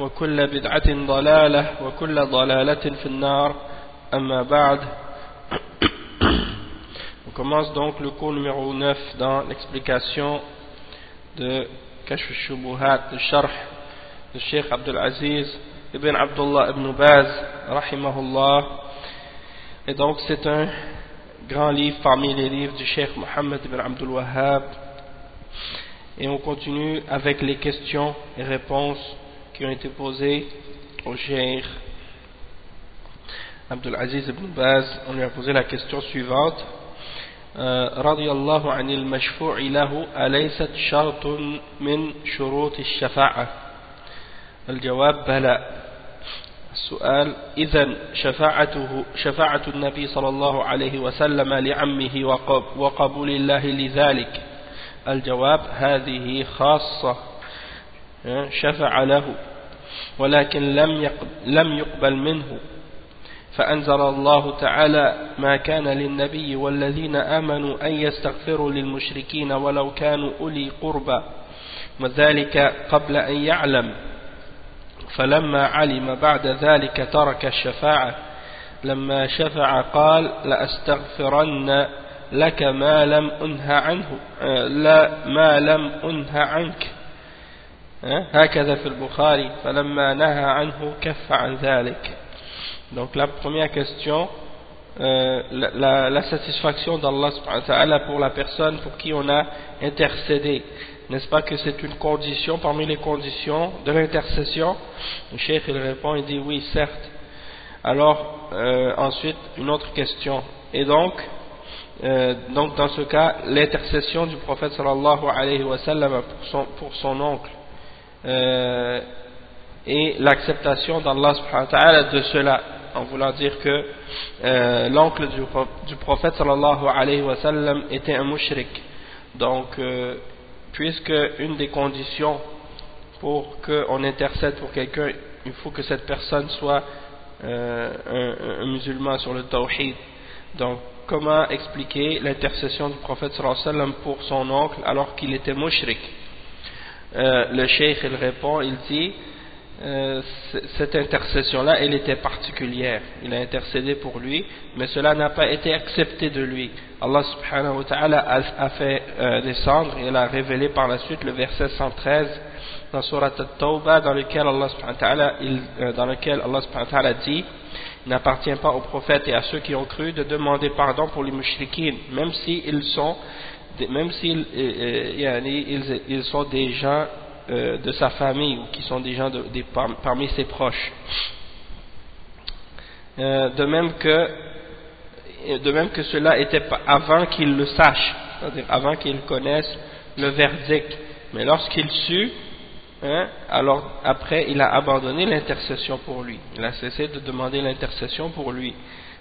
وكل بدعة ضلالة وكل ضلالة في النار أما بعد On commence donc le cours numéro 9 dans l'explication de Kashf Shubuhat, de Sharh de Sheikh Abdul Aziz ibn Abdullah ibn Baz, rahimahullah. Et donc c'est un grand livre parmi les livres du Sheikh Mohammed ibn Abdul Wahhab. Et on continue avec les questions et réponses qui ont été posées au Sheikh Abdul Aziz ibn Baz. On lui a posé la question suivante. رضي الله عن المشفوع له أليست شرط من شروط الشفاعة الجواب بلى السؤال إذا شفاعته شفاعة النبي صلى الله عليه وسلم لعمه وقبول الله لذلك الجواب هذه خاصة شفع له ولكن لم لم يقبل منه. فأنزل الله تعالى ما كان للنبي والذين آمنوا أن يستغفروا للمشركين ولو كانوا أولي قربى. وذلك قبل أن يعلم. فلما علم بعد ذلك ترك الشفاعة. لما شفع قال لأستغفرن لك ما لم أنه عنه لا ما لم أنه عنك. هكذا في البخاري فلما نهى عنه كف عن ذلك Donc la première question, euh, la, la, la, satisfaction d'Allah pour la personne pour qui on a intercédé. N'est-ce pas que c'est une condition parmi les conditions de l'intercession Le cheikh il répond, il dit oui certes. Alors euh, ensuite une autre question. Et donc, euh, donc dans ce cas, l'intercession du prophète sallallahu alayhi wa sallam pour son, pour son oncle euh, et l'acceptation d'Allah de cela en voulant dire que euh, l'oncle du, prophète sallallahu alayhi wa sallam était un mushrik. Donc, euh, puisque une des conditions pour qu'on intercède pour quelqu'un, il faut que cette personne soit un, musulman sur le tawhid. Donc, comment expliquer l'intercession du prophète sallallahu alayhi pour son oncle alors qu'il était mushrik? Le cheikh, il répond, il dit euh, cette intercession-là, elle était particulière. Il a intercédé pour lui, mais cela n'a pas été accepté de lui. Allah subhanahu wa ta'ala a, fait euh, descendre il a révélé par la suite le verset 113 dans Surat At-Tawbah dans lequel Allah subhanahu wa ta'ala euh, dit il n'appartient pas aux prophètes et à ceux qui ont cru de demander pardon pour les mushrikines, même s'ils sont même s'ils ils, ils sont des gens euh, de sa famille ou qui sont des gens parmi ses proches. Euh, de même que de même que cela était avant qu'il le sache, c'est-à-dire avant qu'il connaisse le verdict. Mais lorsqu'il sut, hein, alors après il a abandonné l'intercession pour lui. Il a cessé de demander l'intercession pour lui.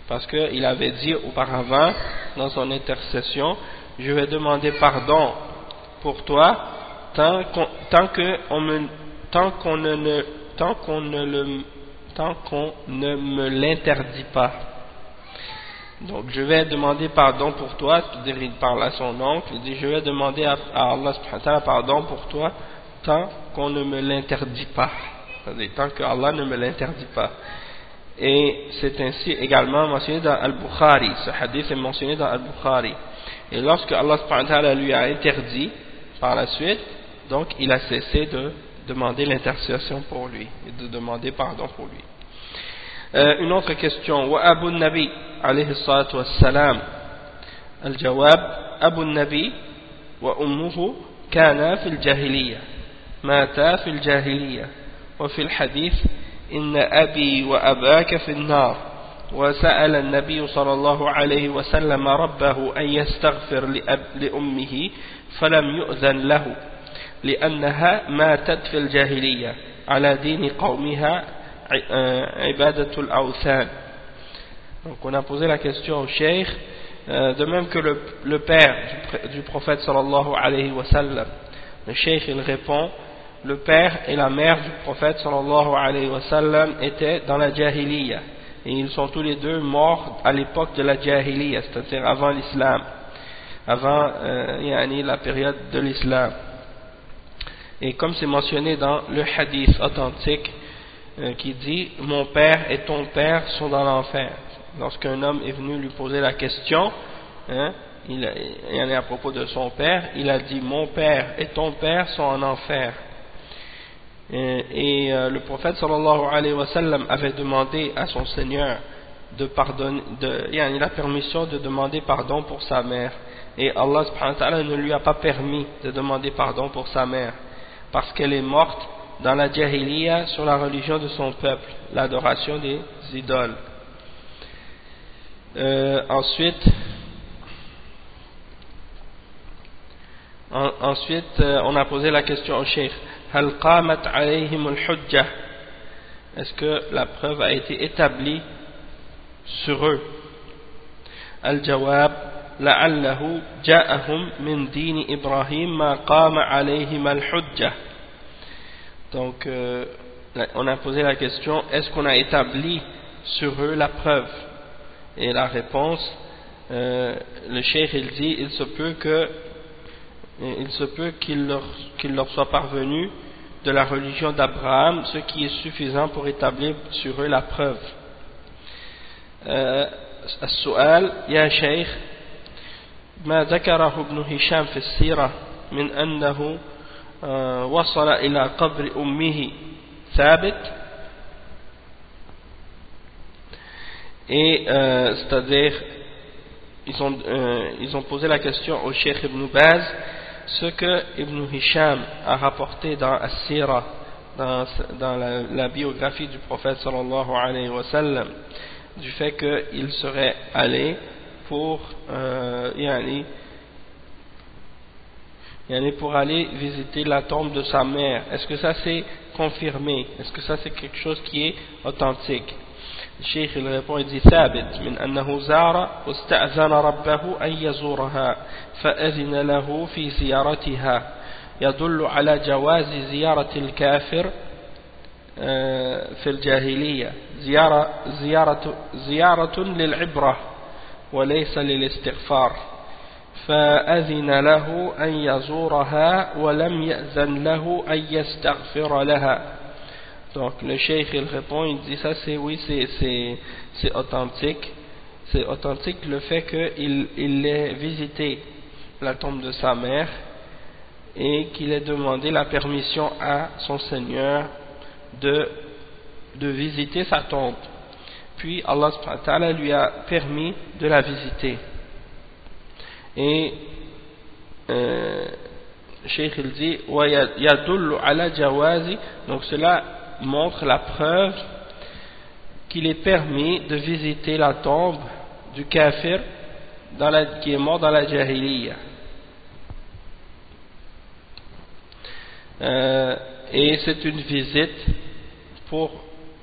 Parce qu'il avait dit auparavant dans son intercession, je vais demander pardon pour toi tant qu'on tant ne tant qu'on ne tant qu'on ne me l'interdit pas Donc je vais demander pardon pour toi, c'est-à-dire il parle à son oncle, il dit je vais demander à, Allah pardon pour toi tant qu'on ne me l'interdit pas, tant que Allah ne me l'interdit pas. Et c'est ainsi également mentionné dans Al-Bukhari, ce hadith est mentionné dans Al-Bukhari. Et lorsque Allah lui a interdit par la suite, donc il a cessé de demander l'intercession pour lui et de demander pardon pour lui. Euh, une autre question. Wa Abu Nabi alayhi salatu wassalam. الجواب أبو النبي وأمه كانا في الجاهلية ماتا في الجاهلية وفي الحديث إن أبي وأباك في النار وسأل النبي صلى الله عليه وسلم ربه أن يستغفر لأمه فلم يؤذن له لأنها ماتت في الجاهلية على دين قومها عبادة الأوثان Donc on a posé la question au cheikh, euh, de même que le, le père du, du prophète sallallahu alayhi wa sallam. Le cheikh il répond, le père et la mère du prophète sallallahu alayhi wa sallam étaient dans la jahiliya. Et ils sont tous les deux morts à l'époque de la jahiliya, c'est-à-dire avant l'islam, avant euh, la période de l'islam. Et comme c'est mentionné dans le hadith authentique euh, qui dit « Mon père et ton père sont dans l'enfer » lorsqu'un homme est venu lui poser la question, hein, il, est à propos de son père, il a dit mon père et ton père sont en enfer. Et, euh, le prophète sallallahu alayhi wa avait demandé à son Seigneur de pardonner, de, la permission de demander pardon pour sa mère. Et Allah subhanahu wa ta'ala ne lui a pas permis de demander pardon pour sa mère, parce qu'elle est morte dans la jahiliya sur la religion de son peuple, l'adoration des idoles. Euh, ensuite, ensuite euh, on a posé la question au cheikh Est-ce que la preuve a été établie sur eux Al-Jawab لعله جاءهم من دين إبراهيم ما قام عليهم الحجة donc euh, on a posé la question est-ce qu'on a établi sur eux la preuve et la réponse, euh, le cheikh il dit, il se peut que il se peut qu'il leur, qu'il leur soit parvenu de la religion d'Abraham, ce qui est suffisant pour établir sur eux la preuve. السؤال يا شيخ ما ذكره ابن هشام في السيرة من أنه وصل إلى قبر أمه ثابت Et euh, c'est-à-dire, ils, ont, euh, ils ont posé la question au Cheikh Ibn Baz, ce que Ibn Hisham a rapporté dans As-Sira, dans, la, biographie du prophète sallallahu alayhi wa sallam, du fait qu'il serait allé pour, euh, yani pour aller visiter la tombe de sa mère. Est-ce que ça c'est confirmé? Est-ce que ça c'est quelque chose qui est authentique? الشيخ il ثابت من أنه زار واستأذن ربه أن يزورها فأذن له في زيارتها. يدل على جواز زيارة الكافر في الجاهلية. زيارة, زيارة, زيارة للعبرة وليس للاستغفار. فأذن له أن يزورها ولم يأذن له أن يستغفر لها. Donc le cheikh il répond, il dit ça c'est oui c'est authentique. C'est authentique le fait qu'il il ait visité la tombe de sa mère et qu'il ait demandé la permission à son Seigneur de, de visiter sa tombe. Puis Allah lui a permis de la visiter. Et euh, Cheikh il dit donc cela montre la preuve qu'il est permis de visiter la tombe du kafir dans la, qui est mort dans la jahiliya. Euh, et c'est une visite pour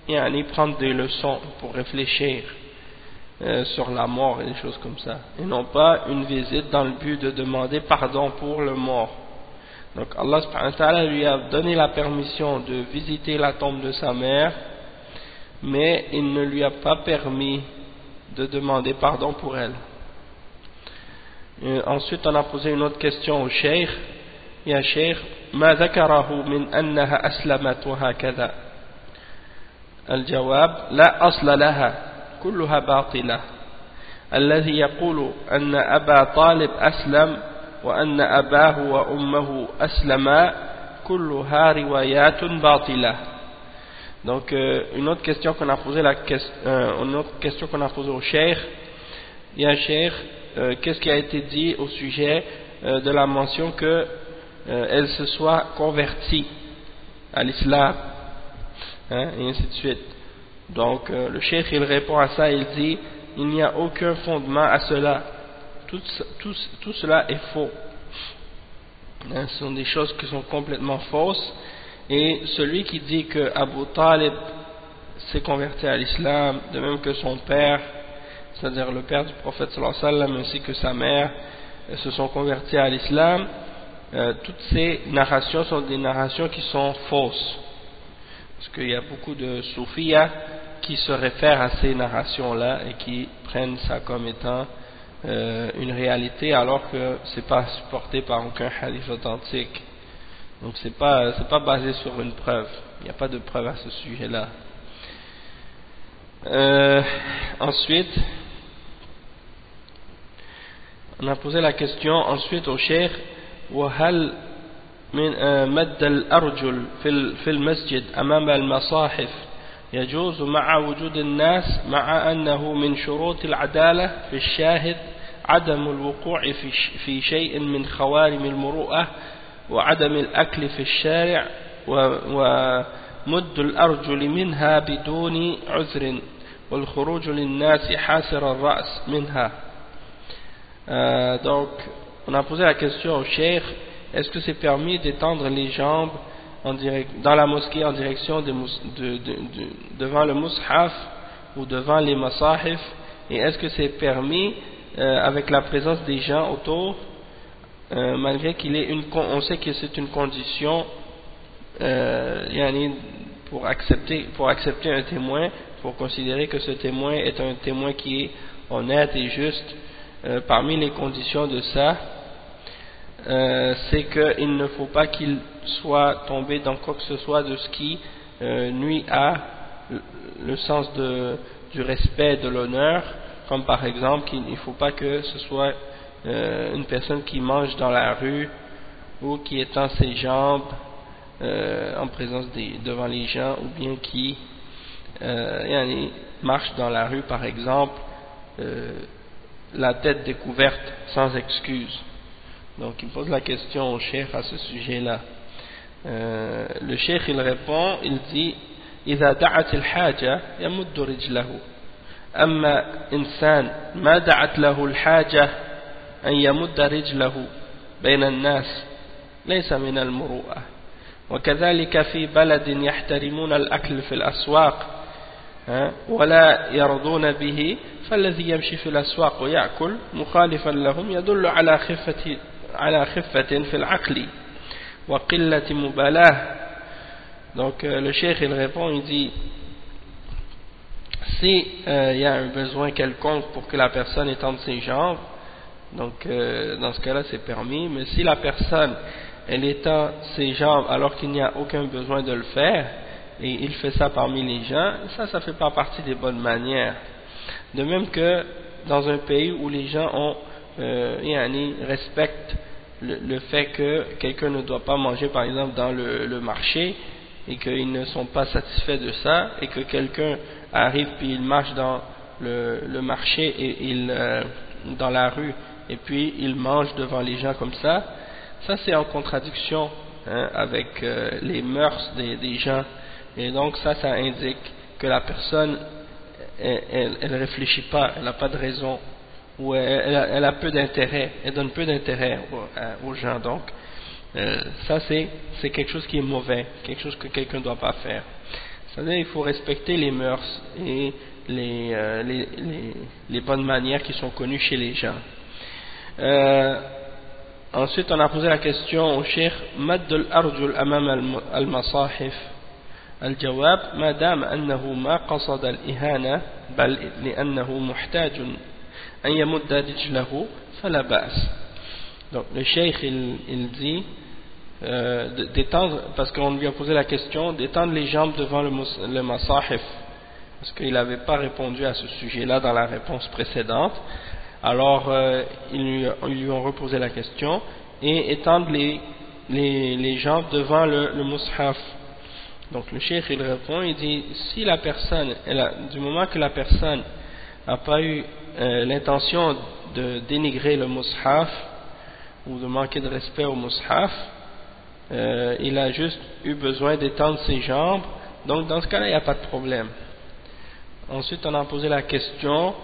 y prendre des leçons, pour réfléchir euh, sur la mort et des choses comme ça. Et non pas une visite dans le but de demander pardon pour le mort. Donc Allah lui a donné la permission de visiter la tombe de sa mère, mais il ne lui a pas permis de demander pardon pour elle. ensuite, on a posé une autre question au cheikh. يا شيخ ما ذكره من أنها أسلمت وهكذا الجواب لا أصل لها كلها باطلة الذي يقول أن أبا طالب أسلم وأن أباه وأمه أسلما كلها روايات باطلة Donc euh, une autre question qu'on a posée la euh, une autre question qu'on a posée au cheikh, il y a un cheikh, euh, qu'est-ce qui a été dit au sujet euh, de la mention que euh, elle se soit convertie à l'islam, hein, et ainsi de suite. Donc euh, le cheikh il répond à ça, il dit il n'y a aucun fondement à cela, tout, cela est faux. Hein, ce sont des choses qui sont complètement fausses et celui qui dit que Abu Talib s'est converti à l'islam, de même que son père, c'est-à-dire le père du prophète sallam ainsi que sa mère, euh, se sont convertis à l'islam, euh, toutes ces narrations sont des narrations qui sont fausses. Parce qu'il y a beaucoup de soufiyas qui se réfèrent à ces narrations-là et qui prennent ça comme étant euh, une réalité alors que ce n'est pas supporté par aucun hadith authentique. Donc c'est pas c'est pas basé sur une preuve. Il n'y a pas de preuve à ce sujet-là. Euh, ensuite, on a posé la question ensuite au cheikh وهل من مد الأرجل في في المسجد أمام المصاحف يجوز مع وجود الناس مع أنه من شروط العدالة في الشاهد عدم الوقوع في في شيء من خوارم المروءة وعدم الأكل في الشارع ومد الأرجل منها بدون عذر والخروج للناس حاسر الرأس منها euh, donc on a posé la question au cheikh est-ce que c'est permis d'étendre les jambes en direct, dans la mosquée en direction de, de, de, devant le mushaf ou devant les masahif et est-ce que c'est permis euh, avec la présence des gens autour euh, malgré qu'il est une on sait que c'est une condition euh, pour accepter pour accepter un témoin pour considérer que ce témoin est un témoin qui est honnête et juste euh, parmi les conditions de ça c'est qu'il ne faut pas qu'il soit tombé dans quoi que ce soit de ce qui nuit à le sens du respect de l'honneur comme par exemple qu'il ne faut pas que ce soit euh, une personne qui mange dans la rue ou qui étend ses jambes euh, en présence des, devant les gens ou bien qui euh, marche dans la rue par exemple euh, la tête découverte sans excuse donc il pose la question au cheikh à ce sujet là euh, le cheikh il répond il dit إذا دعت الحاجة يمد رجله أما إنسان ما دعت له الحاجة أن يمد رجله بين الناس ليس من المروءة. وكذلك في بلد يحترمون الأكل في الأسواق ولا يرضون به فالذي يمشي في الأسواق ويأكل مخالفا لهم يدل على خفة, على خفة في العقل وقلة مبالاة. Donc le cheikh il répond, il dit si euh, y a un besoin quelconque pour que la personne étende ses jambes, Donc, euh, dans ce cas-là, c'est permis. Mais si la personne, elle étend ses jambes alors qu'il n'y a aucun besoin de le faire, et il fait ça parmi les gens, ça, ça fait pas partie des bonnes manières. De même que dans un pays où les gens ont, euh, respectent le, fait que quelqu'un ne doit pas manger, par exemple, dans le, marché, et qu'ils ne sont pas satisfaits de ça, et que quelqu'un arrive puis il marche dans le, marché et il, euh, dans la rue et puis il mange devant les gens comme ça, ça c'est en contradiction hein, avec euh, les mœurs des, gens. Et donc ça, ça indique que la personne, elle, elle, réfléchit pas, elle n'a pas de raison, ou elle, a, peu d'intérêt, elle donne peu d'intérêt aux, euh, gens. Donc euh, ça c'est quelque chose qui est mauvais, quelque chose que quelqu'un ne doit pas faire. C'est-à-dire il faut respecter les mœurs et les, les, les bonnes manières qui sont connues chez les gens. Euh, ensuite, on a posé la question au cheikh Mad al-Arjul amam al-Masahif. الجواب ما دام أنه ما قصد الإهانة بل لأنه محتاج أن يمد رجله فلا بأس donc le cheikh il, il dit euh, d'étendre parce qu'on lui a posé la question d'étendre les jambes devant le, le masahif. Parce qu'il n'avait pas répondu à ce sujet là dans la réponse précédente. Alors euh, ils, lui, ils, lui, ont reposé la question et étendre les, les, les jambes devant le, le mushaf. Donc le cheikh il répond, il dit si la personne, du moment que la personne n'a pas eu euh, l'intention de dénigrer le mushaf ou de manquer de respect au mushaf, euh, il a juste eu besoin d'étendre ses jambes, donc dans ce cas-là il n'y a pas de problème. Ensuite on a posé la question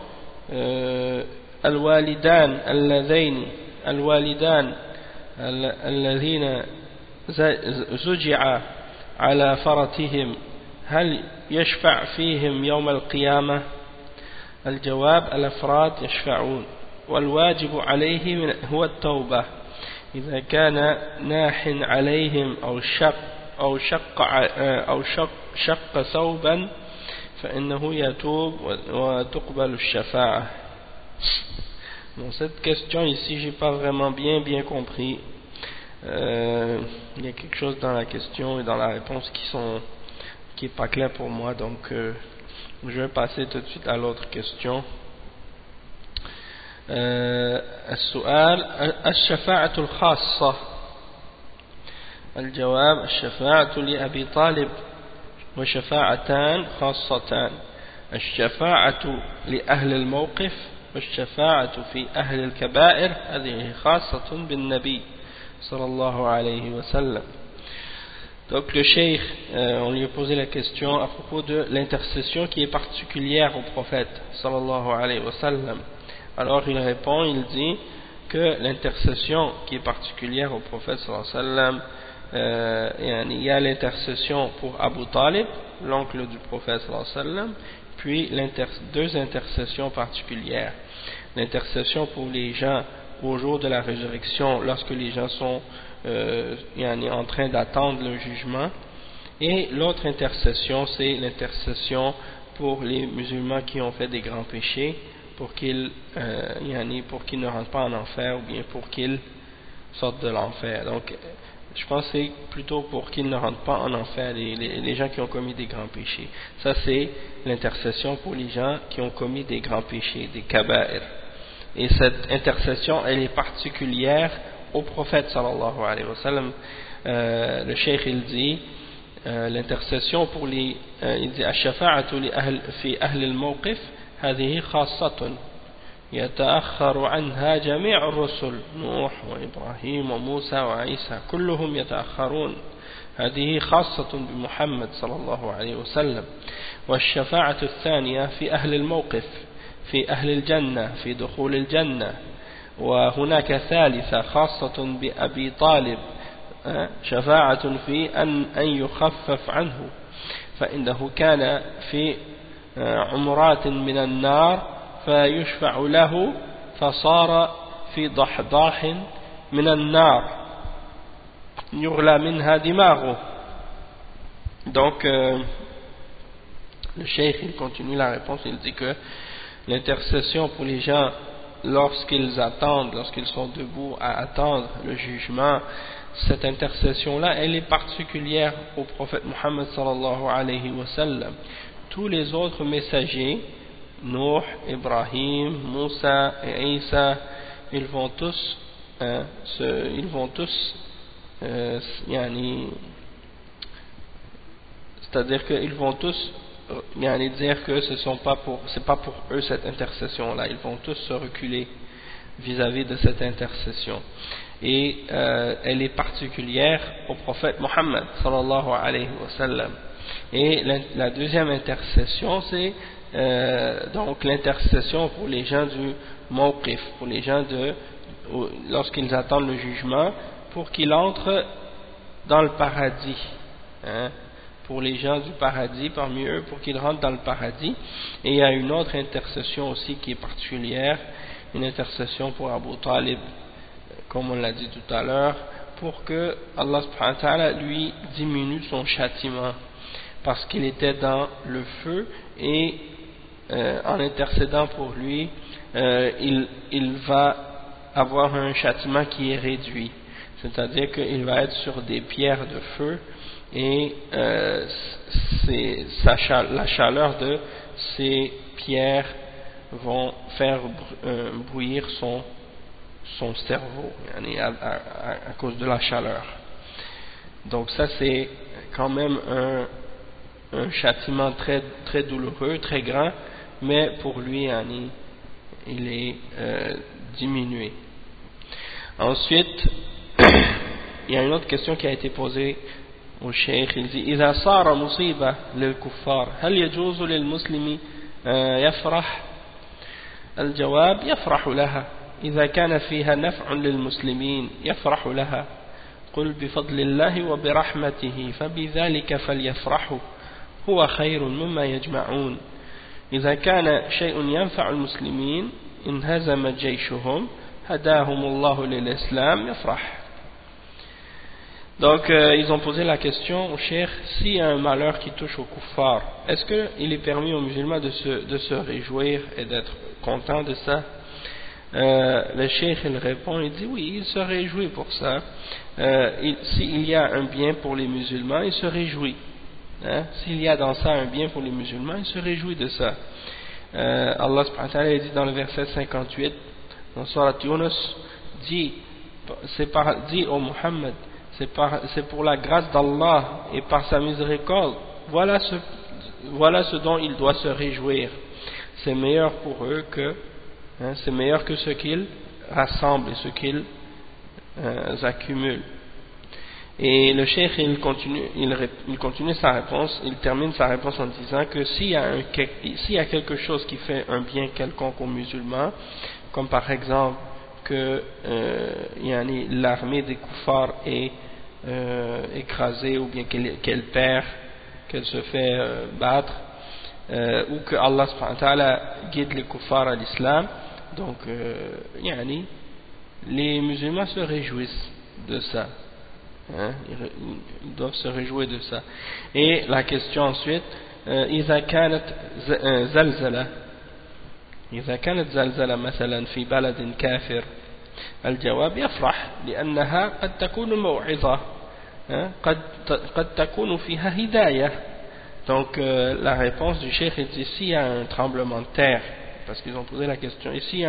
euh, Al-Walidan al-Ladhaini Al-Walidan al-Ladhina Zuji'a على فرتهم هل يشفع فيهم يوم القيامة الجواب الأفراد يشفعون والواجب عليه هو التوبة إذا كان ناح عليهم أو شق أو شق أو شق, شق ثوبا فإنه يتوب وتقبل الشفاعة Dans cette question ici, j'ai pas vraiment bien bien compris Euh, il y a quelque chose dans la question et dans la réponse qui sont qui est pas clair pour moi donc euh, je vais passer tout de suite à l'autre question آه، السؤال الشفاعة الخاصة. الجواب الشفاعة لأبي طالب وشفاعتان خاصتان. الشفاعة لأهل الموقف والشفاعة في أهل الكبائر هذه خاصة بالنبي صلى الله عليه وسلم. Donc le cheikh, euh, on lui a posé la question à propos de l'intercession qui est particulière au prophète, sallallahu alayhi wa sallam. Euh, Alors il répond, il dit que l'intercession qui est particulière au prophète sallallahu alayhi wa sallam, euh, il y a l'intercession pour Abu Talib, l'oncle du prophète sallallahu alayhi wa sallam, puis deux intercessions particulières. L'intercession pour les gens au jour de la résurrection lorsque les gens sont euh, en train d'attendre le jugement et l'autre intercession c'est l'intercession pour les musulmans qui ont fait des grands péchés pour qu'il euh, pour qu'il ne rentre pas en enfer ou bien pour qu'il sorte de l'enfer. Donc, je pense que c'est plutôt pour qu'ils ne rentrent pas en enfer, les, les, gens qui ont commis des grands péchés. Ça, c'est l'intercession pour les gens qui ont commis des grands péchés, des kaba'ir. Et cette intercession, elle est particulière au prophète, sallallahu alayhi wa sallam. Euh, le cheikh, il dit, euh, l'intercession pour les... Euh, il dit, « fi ahl al-mawqif » هذه خاصة يتأخر عنها جميع الرسل نوح وإبراهيم وموسى وعيسى كلهم يتأخرون. هذه خاصة بمحمد صلى الله عليه وسلم. والشفاعة الثانية في أهل الموقف في أهل الجنة في دخول الجنة. وهناك ثالثة خاصة بأبي طالب شفاعة في أن, أن يخفف عنه. فإنه كان في عمرات من النار فيشفع له فصار في ضحضاح من النار يغلى منها دماغه donc euh, le cheikh il continue la réponse il dit que l'intercession pour les gens lorsqu'ils attendent, lorsqu'ils sont debout à attendre le jugement, cette intercession-là, elle est particulière au prophète Muhammad sallallahu alayhi wa sallam. Tous les autres messagers, Nuh, Ibrahim, Moussa et Isa, ils vont tous, hein, ils vont tous, euh, c'est-à-dire qu'ils vont tous euh, dire que ce sont pas pour eux cette intercession là ils vont tous se reculer vis-à-vis de cette intercession. Et euh, elle est particulière au prophète Mohammed sallallahu alayhi wa sallam et la, deuxième intercession c'est euh, donc l'intercession pour les gens du mawqif pour les gens de lorsqu'ils attendent le jugement pour qu'ils entrent dans le paradis hein, pour les gens du paradis parmi eux pour qu'ils rentrent dans le paradis. Et il y a une autre intercession aussi qui est particulière une intercession pour Abu Talib comme on l'a dit tout à l'heure pour que Allah subhanahu wa lui diminue son châtiment parce qu'il était dans le feu et euh, en intercédant pour lui, euh, il, il va avoir un châtiment qui est réduit. C'est-à-dire qu'il va être sur des pierres de feu et euh, la chaleur de ces pierres vont faire euh, brouillir son, son cerveau à, cause de la chaleur. Donc ça c'est quand même un, un châtiment très, très douloureux, très grand, mais pour lui il est euh, diminué. Ensuite, il y a une autre question qui a été posée au cheikh, il dit إذا صار مصيبة للكفار هل يجوز للمسلم يفرح الجواب يفرح لها إذا كان فيها نفع للمسلمين يفرح لها قل بفضل الله وبرحمته فبذلك فليفرحوا هو خير مما يجمعون إذا كان شيء ينفع المسلمين انهزم جيشهم هداهم الله للإسلام يفرح Donc, euh, ils ont posé la question au cher, s'il y a un malheur qui touche au kuffar, est-ce qu'il est permis aux musulmans de se, de se réjouir et d'être content de ça euh, Le cheikh, il répond, il dit oui, il se réjouit pour ça. Euh, s'il y a un bien pour les musulmans, il se réjouit. Hein? S'il y a dans ça un bien pour les musulmans, il se réjouit de ça. Euh, Allah subhanahu dit dans le verset 58, dans Surat Yunus, dit, dit au Muhammad, c'est pour la grâce d'Allah et par sa miséricorde, voilà ce, voilà ce dont il doit se réjouir. C'est meilleur pour eux que, hein, c'est meilleur que ce qu'ils rassemblent et ce qu'ils euh, accumulent. Et le cheikh, il continue, il, continue sa réponse, il termine sa réponse en disant que s'il y, a y a quelque chose qui fait un bien quelconque aux musulmans, comme par exemple que euh, l'armée des koufars est euh, écrasée ou bien qu'elle perd, qu'elle se fait euh, battre, ou que Allah guide les koufars à l'islam, donc les musulmans se réjouissent de ça. Hein, ils doivent se réjouir de ça. Et la question ensuite, إذا كانت زلزلة إذا كانت زلزلة مثلا في بلد كافر الجواب يفرح لأنها قد تكون موعظة قد قد تكون فيها هداية donc euh, la réponse du cheikh est s'il y a un tremblement de terre parce qu'ils ont posé la question et s'il y,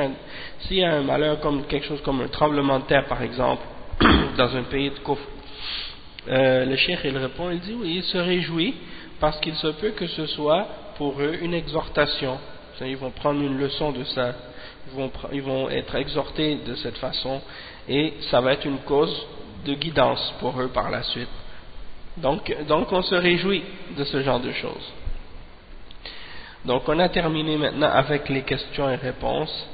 si y, a un malheur comme quelque chose comme un tremblement de terre par exemple dans un pays de Kouf euh, le cheikh il répond il dit oui il se réjouit parce qu'il se peut que ce soit pour eux une exhortation ils vont prendre une leçon de ça ils vont, être exhortés de cette façon et ça va être une cause de guidance pour eux par la suite. Donc, on se réjouit de ce genre de choses. Donc on a terminé maintenant avec les questions et réponses.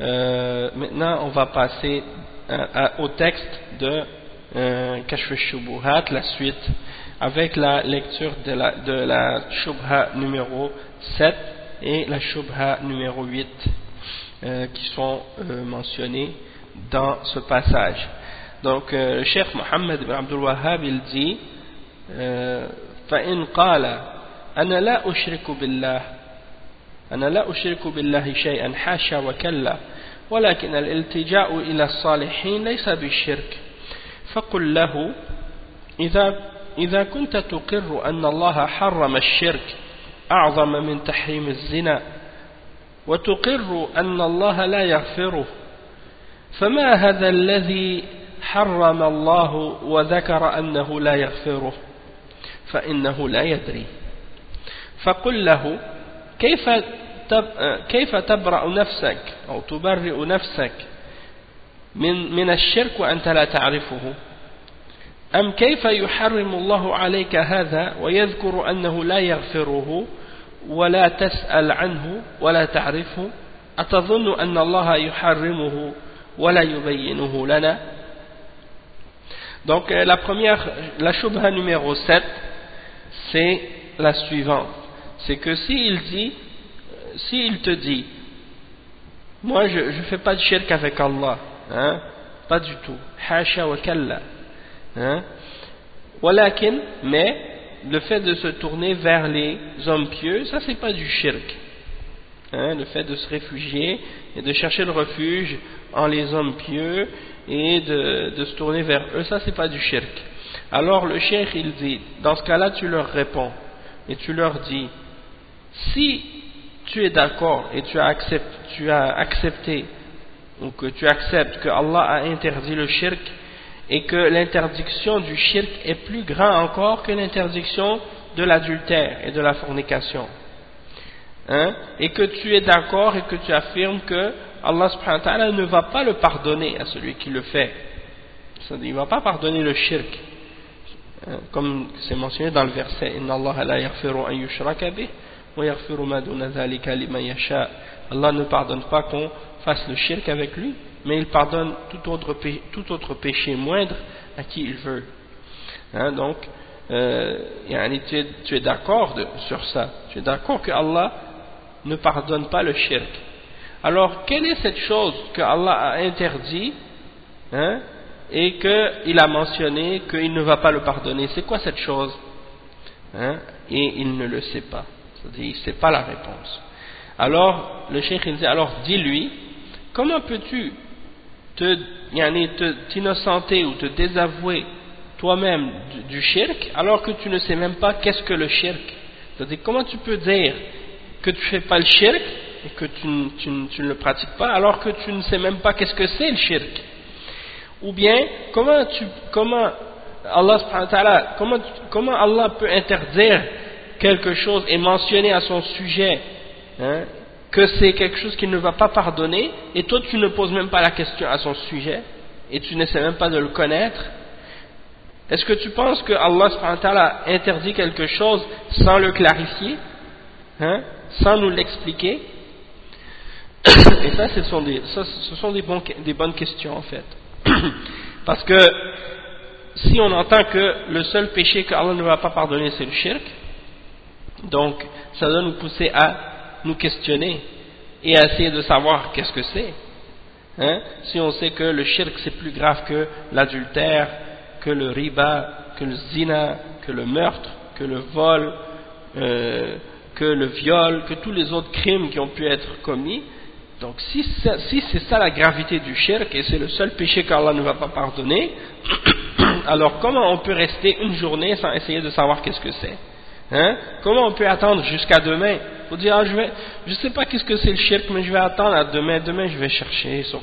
Euh, maintenant on va passer au texte de euh, Kashf Shubuhat, la suite, avec la lecture de la, de la Shubha numéro 7 et la Shubha numéro 8. Euh, qui sont euh, mentionnés dans ce passage. Donc, euh, le Cheikh Mohammed ibn Abdul Wahhab, il dit فإن قال أنا لا أشرك بالله أنا لا أشرك بالله شيئا حاشا وكلا ولكن الالتجاء إلى الصالحين ليس بالشرك فقل له إذا, إذا كنت تقر أن الله حرم الشرك أعظم من تحريم الزنا وتقر أن الله لا يغفره فما هذا الذي حرم الله وذكر أنه لا يغفره؟ فإنه لا يدري. فقل له كيف كيف تبرأ نفسك أو تبرئ نفسك من من الشرك وأنت لا تعرفه. أم كيف يحرم الله عليك هذا ويذكر أنه لا يغفره ولا تسأل عنه ولا تعرفه؟ أتظن أن الله يحرمه ولا يبينه لنا؟ Donc la première, la shubha numéro 7, c'est la suivante. C'est que s'il dit, s'il te dit, moi je ne fais pas de shirk avec Allah, hein, pas du tout, hasha wa kalla, hein, mais le fait de se tourner vers les hommes pieux, ça c'est pas du shirk. Hein, le fait de se réfugier et de chercher le refuge en les hommes pieux et de, se tourner vers eux, ça c'est pas du shirk. Alors le cheikh il dit, dans ce cas-là tu leur réponds et tu leur dis, si tu es d'accord et tu as accepté ou que tu acceptes que Allah a interdit le shirk et que l'interdiction du shirk est plus grand encore que l'interdiction de l'adultère et de la fornication. Hein, et que tu es d'accord et que tu affirmes que Allah subhanahu ne va pas le pardonner à celui qui le fait. Il ne va pas pardonner le shirk. Hein, comme c'est mentionné dans le verset Inna Allah la yaghfiru an yushraka Allah ne pardonne pas qu'on fasse le shirk avec lui, mais il pardonne tout autre, tout autre péché moindre à qui il veut. Hein, donc, euh, tu es, tu es d'accord sur ça. Tu es d'accord que Allah ne pardonne pas le shirk. Alors, quelle est cette chose que Allah a interdit hein, et qu'il a mentionné qu'il ne va pas le pardonner? C'est quoi cette chose? Hein, Et il ne le sait pas. C'est-à-dire, sait pas la réponse. Alors, le cheikh il dit, alors dis-lui, comment peux-tu t'innocenter ou te désavouer toi-même du, shirk alors que tu ne sais même pas qu'est-ce que le shirk? C'est-à-dire, comment tu peux dire que tu ne fais pas le shirk et que tu, ne le pratiques pas alors que tu ne sais même pas qu'est-ce que c'est le shirk? Ou bien comment, comment, Allah, comment, comment Allah peut interdire quelque chose et mentionner à son sujet hein, que c'est quelque chose qu'il ne va pas pardonner et toi tu ne poses même pas la question à son sujet et tu n'essaies même pas de le connaître est-ce que tu penses que Allah interdit quelque chose sans le clarifier hein, sans nous l'expliquer? Et ça, ce sont, des, ce sont des, des bonnes questions en fait. Parce que si on entend que le seul péché que Allah ne va pas pardonner c'est le shirk, donc ça doit nous pousser à nous questionner et à essayer de savoir qu'est-ce que c'est. Hein? Si on sait que le shirk c'est plus grave que l'adultère, que le riba, que le zina, que le meurtre, que le vol, euh, que le viol, que tous les autres crimes qui ont pu être commis. Donc si, c'est ça la gravité du shirk et c'est le seul péché qu'Allah ne va pas pardonner, alors comment on peut rester une journée sans essayer de savoir qu'est-ce que c'est? Hein? Comment on peut attendre jusqu'à demain? Faut dire, ah, je ne je sais pas qu'est-ce que c'est le shirk, mais je vais attendre à demain. Demain, je vais chercher sur,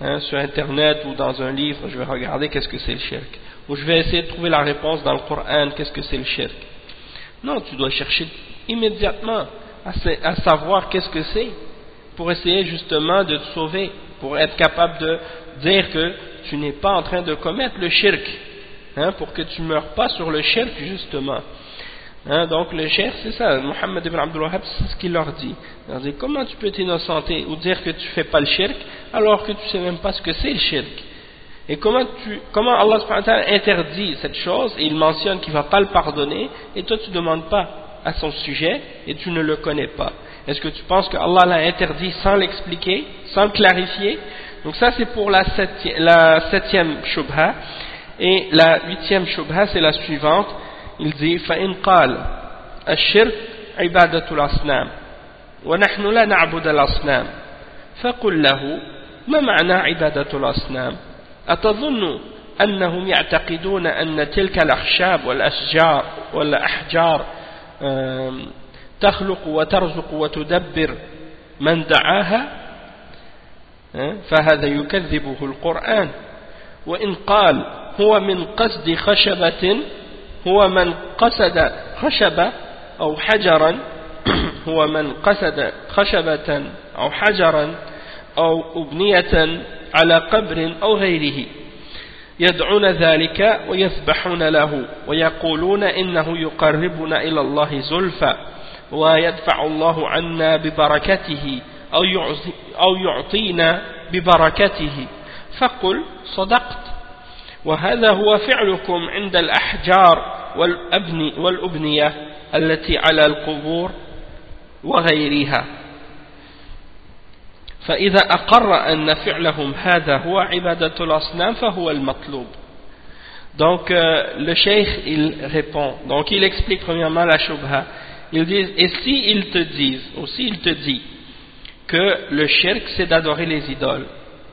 hein, sur Internet ou dans un livre, je vais regarder qu'est-ce que c'est le shirk. Ou je vais essayer de trouver la réponse dans le Coran, qu'est-ce que c'est le shirk. Non, tu dois chercher immédiatement à, savoir qu'est-ce que c'est pour essayer justement de te sauver, pour être capable de dire que tu n'es pas en train de commettre le shirk, hein, pour que tu meurs pas sur le shirk justement. Hein, donc le shirk c'est ça, Mohammed ibn Abdul Wahab c'est ce qu'il leur dit. dit. Comment tu peux t'innocenter ou dire que tu fais pas le shirk alors que tu sais même pas ce que c'est le shirk? Et comment, tu, comment Allah interdit cette chose et il mentionne qu'il va pas le pardonner et toi tu demandes pas à son sujet et tu ne le connais pas. Est-ce que tu penses que Allah l'a interdit sans l'expliquer, sans le clarifier? Donc ça c'est pour la septième, la septième shubha. Et la huitième shubha c'est la suivante. Il dit فَإِنْ قَالَ الشِّرْكُ عِبَادَةُ الْأَصْنَامِ ونحن لا نعبد الأصنام. فقل له ما معنى عبادة الأصنام؟ أتظن أنهم يعتقدون أن تلك الأخشاب والأشجار والأحجار تخلق وترزق وتدبر من دعاها فهذا يكذبه القرآن. وإن قال هو من قصد خشبة هو من قصد خشبة أو حجرا هو من قصد خشبة أو حجرا أو أبنية على قبر أو غيره. يدعون ذلك ويذبحون له ويقولون إنه يقربنا إلى الله زلفى ويدفع الله عنا ببركته أو يعطينا ببركته. فقل صدقت. وهذا هو فعلكم عند الأحجار والأبنية التي على القبور وغيرها فإذا أقر أن فعلهم هذا هو عبادة الأصنام فهو المطلوب Donc euh, le cheikh il répond, donc il explique premièrement la shubha. Il dit, et si ils te disent, ou s'il te dit que le shirk c'est d'adorer les idoles,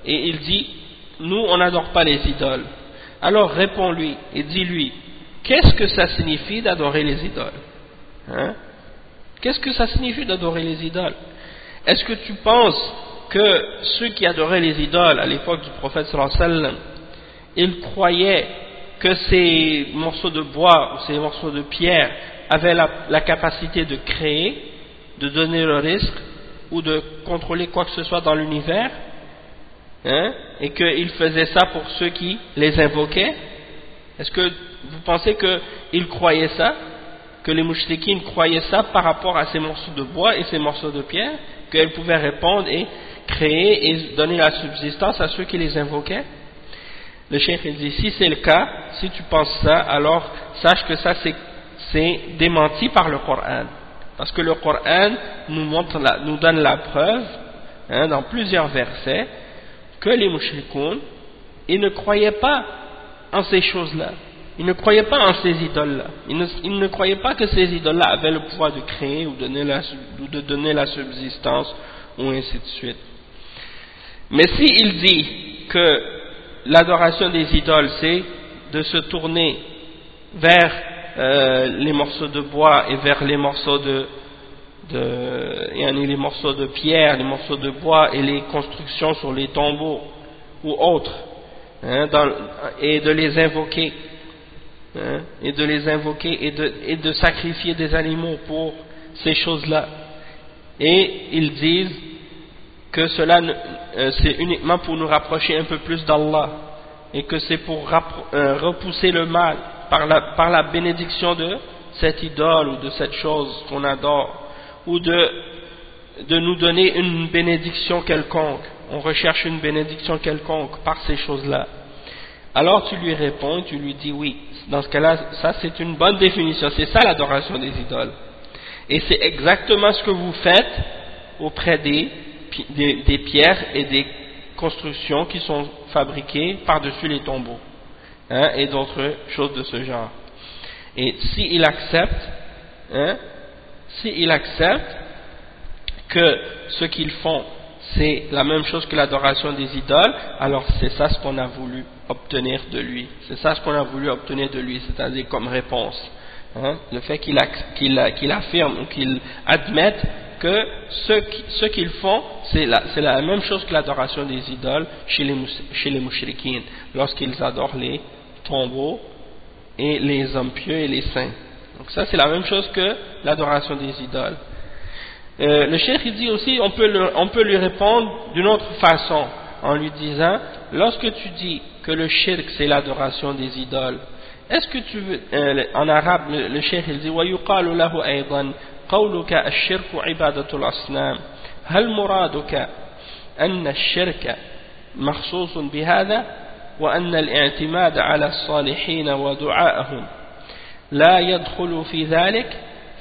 et il dit, nous on n'adore pas les idoles, alors réponds-lui et dis-lui, qu'est-ce que ça signifie d'adorer les idoles hein? Qu'est-ce que ça signifie d'adorer les idoles Est-ce que tu penses que ceux qui adoraient les idoles à l'époque du prophète sallallahu ils croyaient que ces morceaux de bois ou ces morceaux de pierre avaient la, capacité de créer, de donner le risque ou de contrôler quoi que ce soit dans l'univers, hein, et qu'ils faisaient ça pour ceux qui les invoquaient Est-ce que vous pensez qu'ils croyaient ça Que les mouchriquines croyaient ça par rapport à ces morceaux de bois et ces morceaux de pierre Qu'elles pouvaient répondre et créer et donner la subsistance à ceux qui les invoquaient? Le cheikh dit si c'est le cas, si tu penses ça, alors sache que ça c'est démenti par le Coran. Parce que le Coran nous, montre nous donne la preuve, hein, dans plusieurs versets, que les mouchrikoun, ils ne croyaient pas en ces choses-là. Ils ne croyaient pas en ces idoles-là. Ils, ne, croyaient pas que ces idoles-là avaient le pouvoir de créer ou, de donner la subsistance, ou ainsi de suite. Mais s'il dit que l'adoration des idoles, c'est de se tourner vers euh, les morceaux de bois et vers les morceaux de, de les morceaux de pierre, les morceaux de bois et les constructions sur les tombeaux ou autres, hein, et de les invoquer, hein, et de les invoquer et de, et de sacrifier des animaux pour ces choses-là. Et ils disent que cela euh, c'est uniquement pour nous rapprocher un peu plus d'Allah et que c'est pour euh, repousser le mal par la, par la bénédiction de cette idole ou de cette chose qu'on adore ou de, de nous donner une bénédiction quelconque. On recherche une bénédiction quelconque par ces choses-là. Alors tu lui réponds, tu lui dis oui. Dans ce cas-là, ça c'est une bonne définition. C'est ça l'adoration des idoles. Et c'est exactement ce que vous faites auprès des des, pierres et des constructions qui sont fabriquées par-dessus les tombeaux hein, et d'autres choses de ce genre. Et s'il accepte, hein, s'il accepte que ce qu'ils font c'est la même chose que l'adoration des idoles, alors c'est ça ce qu'on a voulu obtenir de lui. C'est ça ce qu'on a voulu obtenir de lui, c'est-à-dire comme réponse. Hein, le fait qu'il affirme ou qu'il admette que ce qu'ils font, c'est la, même chose que l'adoration des idoles chez les, chez lorsqu'ils adorent les tombeaux et les hommes pieux et les saints. Donc ça, c'est la même chose que l'adoration des idoles. Euh, le cheikh il dit aussi, on peut, on peut lui répondre d'une autre façon, en lui disant, lorsque tu dis que le shirk c'est l'adoration des idoles, est-ce que tu veux, euh, en arabe, le, le cheikh il dit, وَيُقَالُ لَهُ أَيْضًا قولك الشرك عبادة الأصنام هل مرادك أن الشرك مخصوص بهذا وأن الاعتماد على الصالحين ودعائهم لا يدخل في ذلك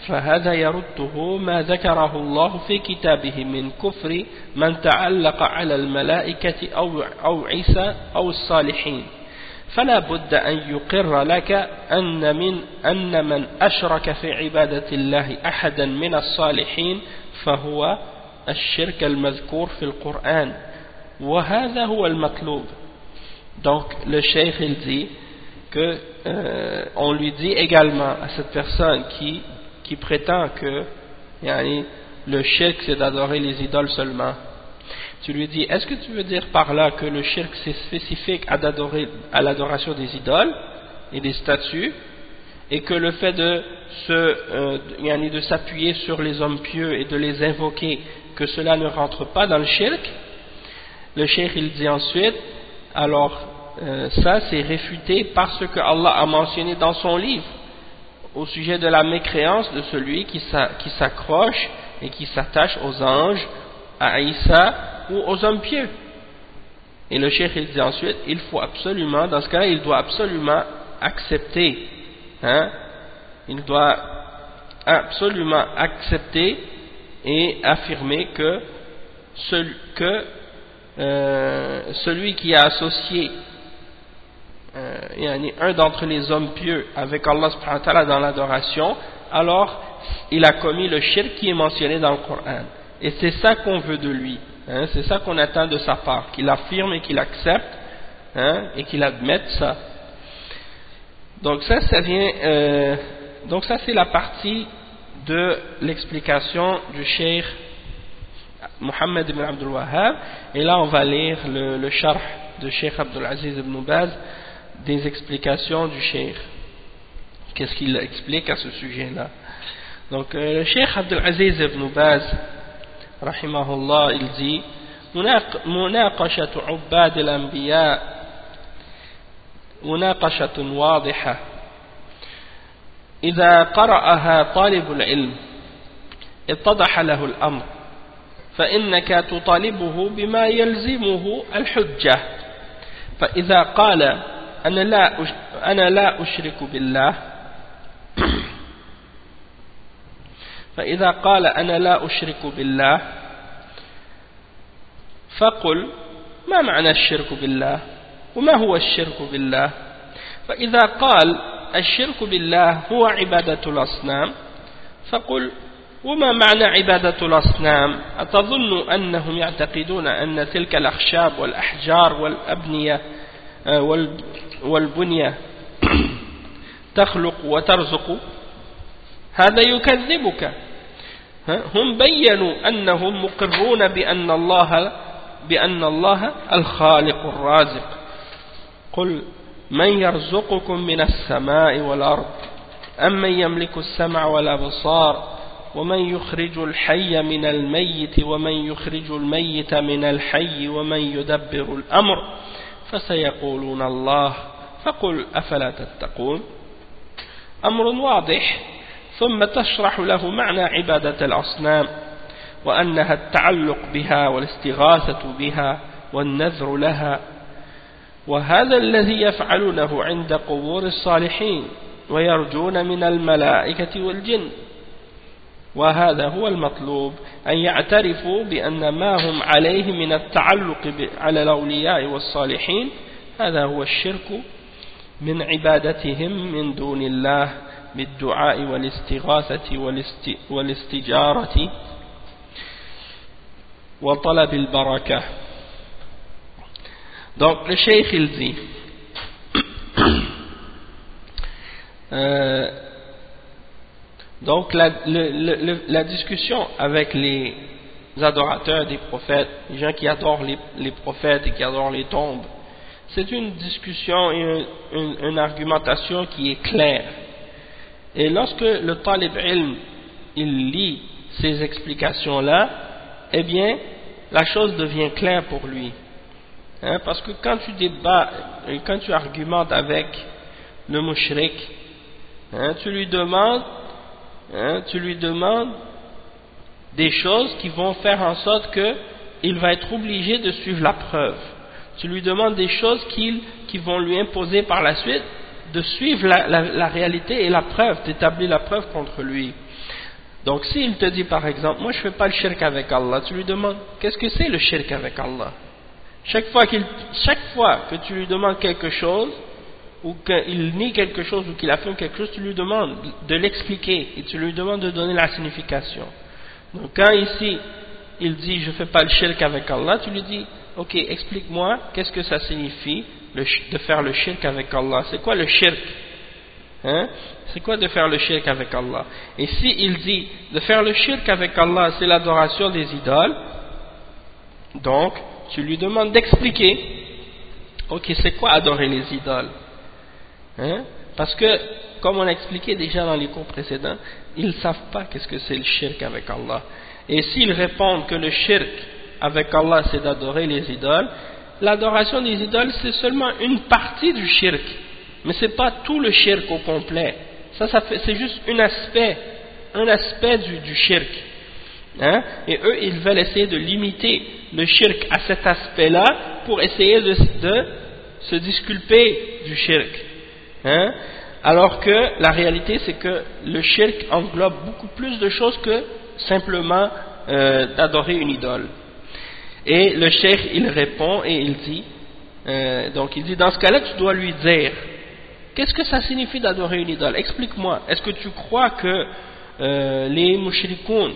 فهذا يرده ما ذكره الله في كتابه من كفر من تعلق على الملائكة أو, أو عيسى أو الصالحين. فلا بد أن يقر لك أن من, أن من أشرك في عبادة الله أحدا من الصالحين فهو الشرك المذكور في القرآن. وهذا هو المطلوب. Donc le cheikh il dit que euh, on lui dit également à cette personne qui, qui prétend que le shirk c'est d'adorer les idoles seulement. Tu lui dis, est-ce que tu veux dire par là que le shirk c'est spécifique à, l'adoration des idoles et des statues et que le fait de euh, de s'appuyer sur les hommes pieux et de les invoquer, que cela ne rentre pas dans le shirk? Le shirk il dit ensuite, alors euh, ça c'est réfuté par ce que Allah a mentionné dans son livre au sujet de la mécréance de celui qui s'accroche et qui s'attache aux anges, à Isa ou aux hommes pieux. Et le cheikh il dit ensuite, il faut absolument, dans ce cas-là, il doit absolument accepter, hein, il doit absolument accepter et affirmer que, euh, celui qui a associé euh, un d'entre les hommes pieux avec Allah subhanahu wa ta'ala dans l'adoration, alors il a commis le shirk qui est mentionné dans le Coran. Et c'est ça qu'on veut de lui, hein, c'est ça qu'on attend de sa part, qu'il affirme et qu'il accepte, hein, et qu'il admette ça. Donc ça, ça vient, euh, donc ça c'est la partie de l'explication du Cheikh Mohammed ibn Abdul Wahhab, et là on va lire le, le de Cheikh Abdul Aziz ibn Baz des explications du Cheikh. Qu'est-ce qu'il explique à ce sujet-là Donc euh, le Cheikh Abdul Aziz ibn Baz, rahimahullah, il dit مناقشة عباد الأنبياء مناقشة واضحة إذا قرأها طالب العلم اتضح له الأمر فإنك تطالبه بما يلزمه الحجة فإذا قال أنا لا أنا لا أشرك بالله. فإذا قال أنا لا أشرك بالله فقل ما معنى الشرك بالله؟ وما هو الشرك بالله؟ فإذا قال الشرك بالله هو عبادة الأصنام فقل وما معنى عبادة الأصنام؟ أتظن أنهم يعتقدون أن تلك الأخشاب والأحجار والأبنية والبنية تخلق وترزق هذا يكذبك. هم بينوا أنهم مقرون بأن الله بأن الله الخالق الرازق. قل من يرزقكم من السماء والأرض؟ أم من يملك السمع والأبصار؟ ومن يخرج الحي من الميت؟ ومن يخرج الميت من الحي؟ ومن يدبر الأمر؟ فسيقولون الله فقل أفلا تتقون؟ أمر واضح ثم تشرح له معنى عبادة الأصنام وأنها التعلق بها والاستغاثة بها والنذر لها. وهذا الذي يفعلونه عند قبور الصالحين ويرجون من الملائكة والجن. وهذا هو المطلوب أن يعترفوا بأن ما هم عليه من التعلق على الأولياء والصالحين هذا هو الشرك من عبادتهم من دون الله بالدعاء والاستغاثة والاستجارة وطلب البركة. Donc le cheikh il dit euh, Donc la, la, discussion avec les adorateurs des prophètes, les gens qui adorent les, prophètes et qui adorent les tombes, c'est une discussion et une, argumentation qui est claire. Et lorsque le talib ilm, il lit ces explications-là, eh bien, la chose devient claire pour lui. Hein, parce que quand tu débats, quand tu argumentes avec le mushrik, hein, tu lui demandes Hein, tu lui demandes des choses qui vont faire en sorte qu'il va être obligé de suivre la preuve. Tu lui demandes des choses qui, vont lui imposer par la suite de suivre la, réalité et la preuve, d'établir la preuve contre lui. Donc s'il te dit par exemple, moi je ne fais pas le shirk avec Allah, tu lui demandes, qu'est-ce que c'est le shirk avec Allah? Chaque fois que tu lui demandes quelque chose, ou qu'il nie quelque chose ou qu'il affirme quelque chose, tu lui demandes de l'expliquer et tu lui demandes de donner la signification. Donc quand ici il dit je ne fais pas le shirk avec Allah, tu lui dis ok explique-moi qu'est-ce que ça signifie de faire le shirk avec Allah? C'est quoi le shirk? Hein? C'est quoi de faire le shirk avec Allah? Et si il dit de faire le shirk avec Allah c'est l'adoration des idoles, donc tu lui demandes d'expliquer ok c'est quoi adorer les idoles? Hein? Parce que, comme on a expliqué déjà dans les cours précédents, ils ne savent pas qu'est-ce que c'est le shirk avec Allah. Et s'ils répondent que le shirk avec Allah c'est d'adorer les idoles, l'adoration des idoles c'est seulement une partie du shirk, mais ce n'est pas tout le shirk au complet. Ça, c'est juste un aspect, un aspect du, shirk. Hein? Et eux, ils veulent essayer de limiter le shirk à cet aspect-là pour essayer de se disculper du shirk. Hein? Alors que la réalité, c'est que le shirk englobe beaucoup plus de choses que simplement euh, d'adorer une idole. Et le cheikh, il répond et il dit Euh, donc il dit dans ce cas-là tu dois lui dire qu'est-ce que ça signifie d'adorer une idole? Explique-moi est-ce que tu crois que euh, les mushrikoun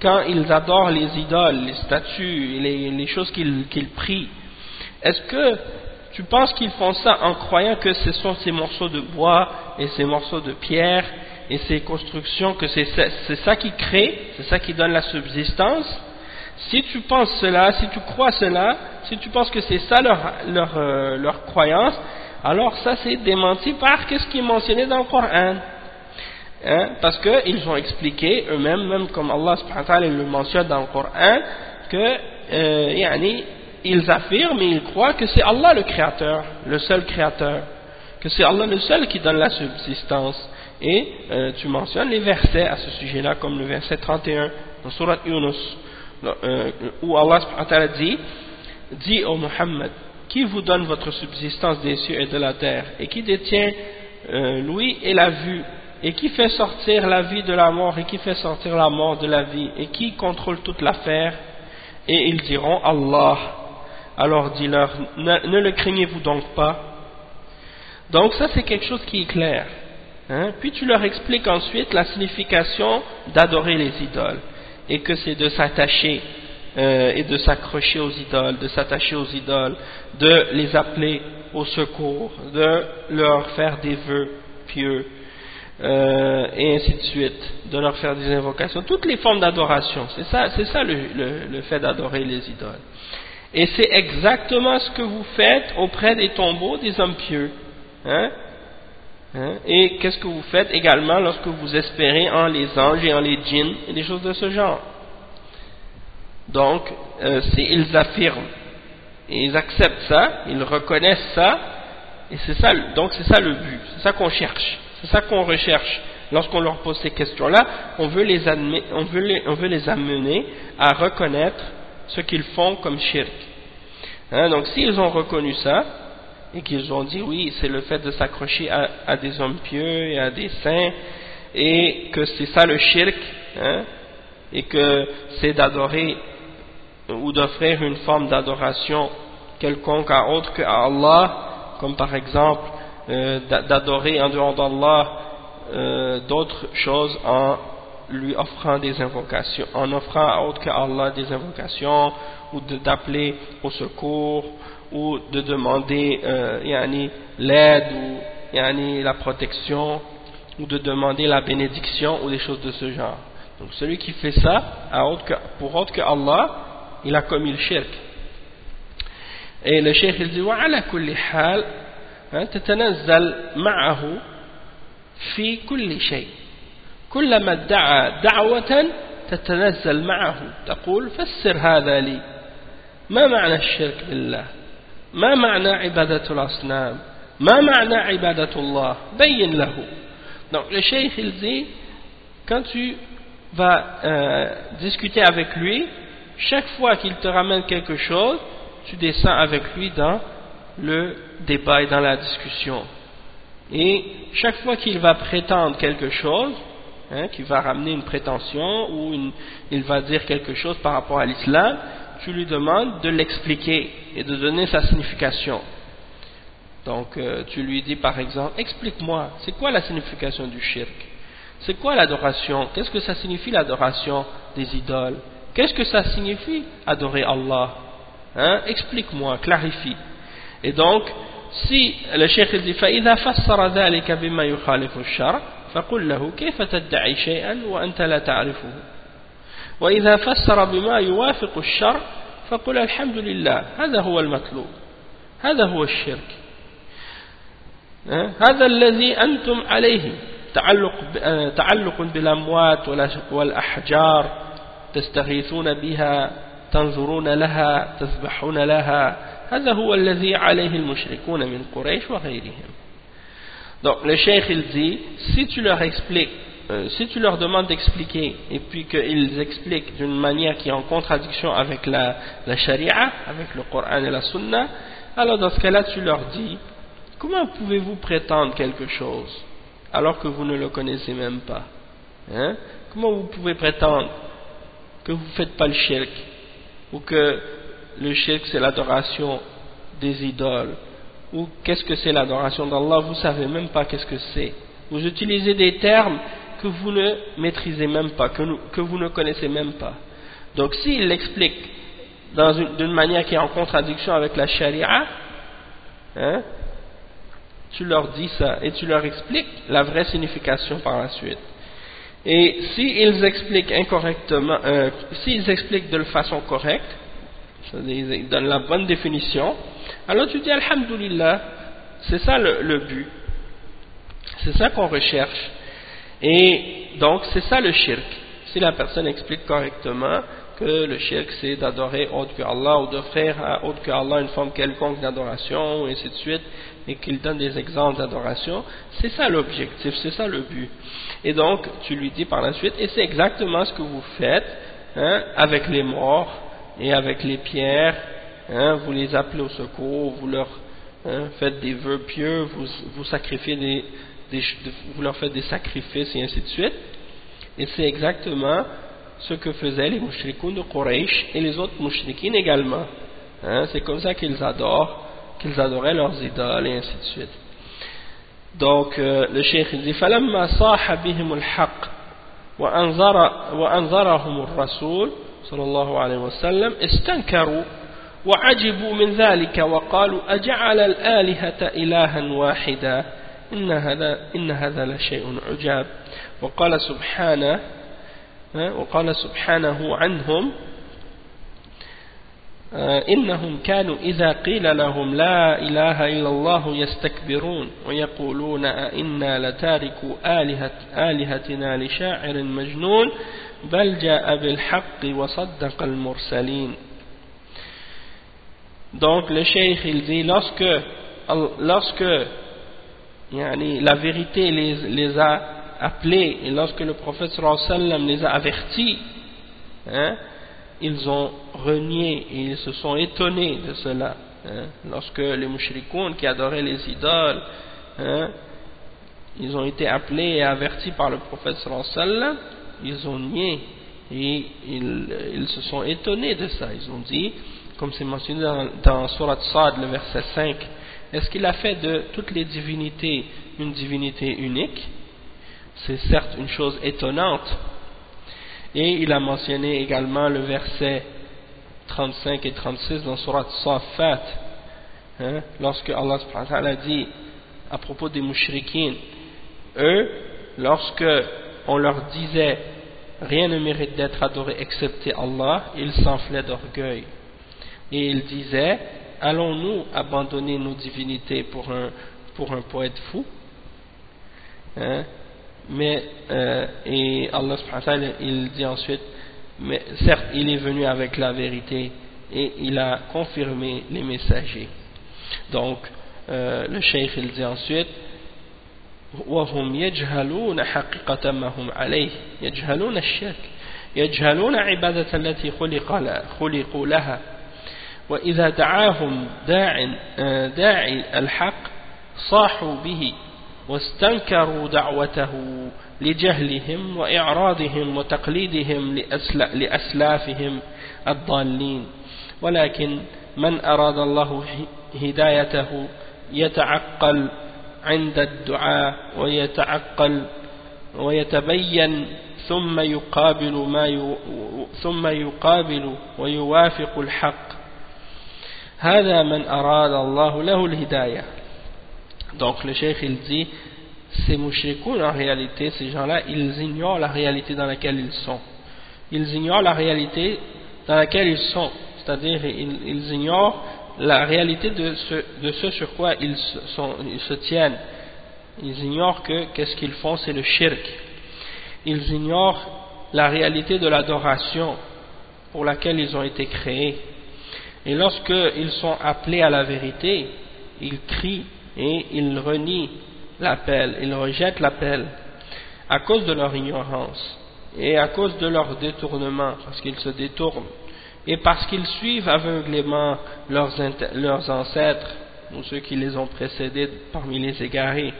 quand ils adorent les idoles les statues les, les choses qu'ils prient est-ce que tu penses qu'ils font ça en croyant que ce sont ces morceaux de bois et ces morceaux de pierre et ces constructions que c'est ça qui crée c'est ça qui donne la subsistance? Si tu penses cela, si tu crois cela, si tu penses que c'est ça leur, leur, euh, leur, croyance, alors ça c'est démenti par ce qui est mentionné dans le Coran. Hein? Parce qu'ils ont expliqué eux-mêmes, même comme Allah le mentionne dans le Coran, que euh, ils affirment et ils croient que c'est Allah le créateur, le seul créateur, que c'est Allah le seul qui donne la subsistance. Et euh, tu mentionnes les versets à ce sujet-là, comme le verset 31 dans Surat Yunus. Euh, où Allah dit dit au Muhammad qui vous donne votre subsistance des cieux et de la terre et qui détient euh, l'ouïe et la vue et qui fait sortir la vie de la mort et qui fait sortir la mort de la vie et qui contrôle toute l'affaire? Et ils diront Allah alors dis-leur ne, le craignez-vous donc pas? Donc ça c'est quelque chose qui est clair hein? puis tu leur expliques ensuite la signification d'adorer les idoles et que c'est de s'attacher euh, et de s'accrocher aux idoles, de s'attacher aux idoles, de les appeler au secours, de leur faire des vœux pieux, euh, et ainsi de suite, de leur faire des invocations, toutes les formes d'adoration, c'est ça, le, fait d'adorer les idoles. Et c'est exactement ce que vous faites auprès des tombeaux des hommes pieux. Hein? Hein? Et qu'est-ce que vous faites également lorsque vous espérez en les anges et en les djinns et des choses de ce genre? Donc, euh, ils affirment et ils acceptent ça, ils reconnaissent ça, et c'est ça, donc c'est ça le but, c'est ça qu'on cherche, c'est ça qu'on recherche. Lorsqu'on leur pose ces questions-là, on, veut les on, on veut les amener à reconnaître ce qu'ils font comme shirk. Hein? donc s'ils ont reconnu ça, et qu'ils ont dit oui, c'est le fait de s'accrocher à, des hommes pieux et à des saints, et que c'est ça le shirk, hein, et que c'est d'adorer ou d'offrir une forme d'adoration quelconque à autre que Allah, comme par exemple euh, d'adorer en dehors d'Allah euh, d'autres choses en lui offrant des invocations, en offrant à autre que Allah des invocations, ou d'appeler au secours, ou de demander euh, l'aide ou yani, la protection ou de demander la bénédiction ou des choses de ce genre. Donc celui qui fait ça pour autre que Allah, il a commis le shirk. Et le cheikh il dit وعلى كل حال تتنزل معه في كل شيء كلما ادعى دعوة تتنزل معه تقول فسر هذا لي ما معنى الشرك بالله ما معنى عبادة الأصنام ما معنى عبادة الله بين له donc le cheikh il dit quand tu vas euh, discuter avec lui chaque fois qu'il te ramène quelque chose tu descends avec lui dans le débat et dans la discussion et chaque fois qu'il va prétendre quelque chose hein, qu'il va ramener une prétention ou une, il va dire quelque chose par rapport à l'islam tu lui demandes de l'expliquer et de donner sa signification. Donc euh, tu lui dis par exemple, explique-moi, c'est quoi la signification du shirk C'est quoi l'adoration Qu'est-ce que ça signifie l'adoration des idoles Qu'est-ce que ça signifie adorer Allah hein? Explique-moi, clarifie. Et donc, si le cheikh dit فإذا فسر ذلك بما يخالف الشرع فقل له كيف تدعي شيئا وأنت لا تعرفه وإذا فسر بما يوافق الشرع فقل الحمد لله هذا هو المطلوب هذا هو الشرك. هذا الذي أنتم عليه تعلق تعلق بالأموات والأحجار تستغيثون بها تنظرون لها تذبحون لها هذا هو الذي عليه المشركون من قريش وغيرهم. Donc le cheikh il dit, si tu leur expliques Euh, si tu leur demandes d'expliquer et puis qu'ils expliquent d'une manière qui est en contradiction avec la, la sharia, avec le Coran et la sunna, alors dans ce cas-là tu leur dis comment pouvez-vous prétendre quelque chose alors que vous ne le connaissez même pas hein? Comment vous pouvez prétendre que vous ne faites pas le shirk ou que le shirk c'est l'adoration des idoles ou qu'est-ce que c'est l'adoration d'Allah, vous savez même pas qu'est-ce que c'est. Vous utilisez des termes que vous ne maîtrisez même pas, que, vous ne connaissez même pas. Donc s'il l'explique d'une manière qui est en contradiction avec la charia, hein, tu leur dis ça et tu leur expliques la vraie signification par la suite. Et s'ils expliquent incorrectement, euh, s'ils expliquent de façon correcte, c'est-à-dire ils donnent la bonne définition, alors tu dis Alhamdulillah, c'est ça le but. C'est ça qu'on recherche. Et donc c'est ça le shirk. Si la personne explique correctement, que le shirk c'est d'adorer autre que Allah ou d'offrir à autre que Allah une forme quelconque d'adoration et ainsi de suite et qu'il donne des exemples d'adoration c'est ça l'objectif, c'est ça le but et donc tu lui dis par la suite et c'est exactement ce que vous faites hein, avec les morts et avec les pierres hein, vous les appelez au secours vous leur hein, faites des vœux pieux vous, vous sacrifiez des, vous leur faites des sacrifices et ainsi de suite et c'est exactement ce que faisaient les mouchrikoun de Quraysh et les autres mouchrikines également. Hein, c'est comme ça qu'ils adorent, qu'ils adoraient leurs idoles et ainsi de suite. Donc euh, le cheikh dit فلما صاح بهم الحق وأنظر وأنظرهم الرسول صلى الله عليه وسلم استنكروا وعجبوا من ذلك وقالوا أجعل الآلهة إلها واحدا إن هذا, إن هذا لشيء عجاب. وقال سبحانه وقال سبحانه عنهم إنهم كانوا إذا قيل لهم لا إله إلا الله يستكبرون ويقولون أئنا لتاركوا آلهة آلهتنا لشاعر مجنون بل جاء بالحق وصدق المرسلين. Donc le cheikh il dit lorsque, lorsque la vérité les, a appelés et lorsque le prophète sallam les a avertis, hein, ils ont renié et ils se sont étonnés de cela. Hein, lorsque les mouchrikoun qui adoraient les idoles, hein, ils ont été appelés et avertis par le prophète sallam, ils ont nié et ils, ils, se sont étonnés de ça. Ils ont dit, comme c'est mentionné dans, dans Surat Sad, le verset 5, est-ce qu'il a fait de toutes les divinités une divinité unique? C'est certes une chose étonnante. Et il a mentionné également le verset 35 et 36 dans Surat Safat, hein, lorsque Allah a dit à propos des mouchriquins, eux, lorsque on leur disait rien ne mérite d'être adoré excepté Allah, ils s'enflaient d'orgueil. Et ils disaient, allons-nous abandonner nos divinités pour un, pour un poète fou hein, mais euh, et Allah subhanahu il dit ensuite mais certes il est venu avec la vérité et il a confirmé les messagers donc euh, le cheikh il dit ensuite وهم يجهلون حقيقة ما هم عليه يجهلون الشرك يجهلون عبادة التي خلق خلقوا لها وإذا دعاهم داع داعي الحق صاحوا به واستنكروا دعوته لجهلهم وإعراضهم وتقليدهم لأسلافهم الضالين. ولكن من أراد الله هدايته يتعقل عند الدعاء ويتعقل ويتبين ثم يقابل ما ثم يقابل ويوافق الحق Donc le cheikh il dit, ces mouchrikoun en réalité, ces gens-là, ils ignorent la réalité dans laquelle ils sont. Ils ignorent la réalité dans laquelle ils sont. C'est-à-dire, ils, ignorent la réalité de ce, sur quoi ils, ils se tiennent. Ils ignorent que qu'est-ce qu'ils font, c'est le shirk. Ils ignorent la réalité de l'adoration pour laquelle ils ont été créés. Et lorsqu'ils sont appelés à la vérité, ils crient et ils renient l'appel, ils rejettent l'appel à cause de leur ignorance et à cause de leur détournement, parce qu'ils se détournent et parce qu'ils suivent aveuglément leurs, ancêtres ou ceux qui les ont précédés parmi les égarés.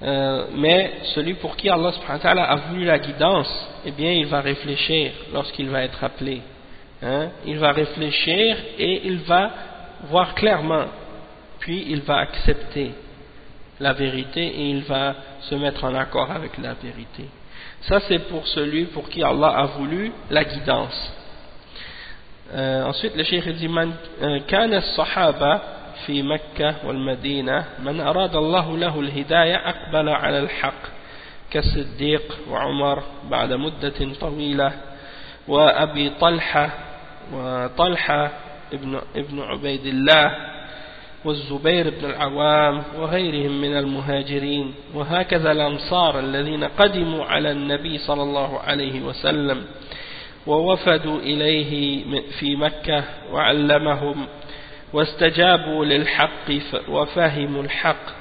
Euh, mais celui pour qui Allah a voulu la guidance, eh bien il va réfléchir lorsqu'il va être appelé. Hein? Il va réfléchir et il va voir clairement, puis il va accepter la vérité et il va se mettre en accord avec la vérité. Ça c'est pour celui pour qui Allah a voulu la guidance. Euh, ensuite le cheikh dit Man كان الصحابة في مكة والمدينة من أراد الله له الهداية أقبل على الحق كالصديق وعمر بعد مدة طويلة وأبي طلحة وطلحة ابن, ابن عبيد الله والزبير بن العوام وغيرهم من المهاجرين وهكذا الأنصار الذين قدموا على النبي صلى الله عليه وسلم ووفدوا إليه في مكة وعلمهم واستجابوا للحق وفهموا الحق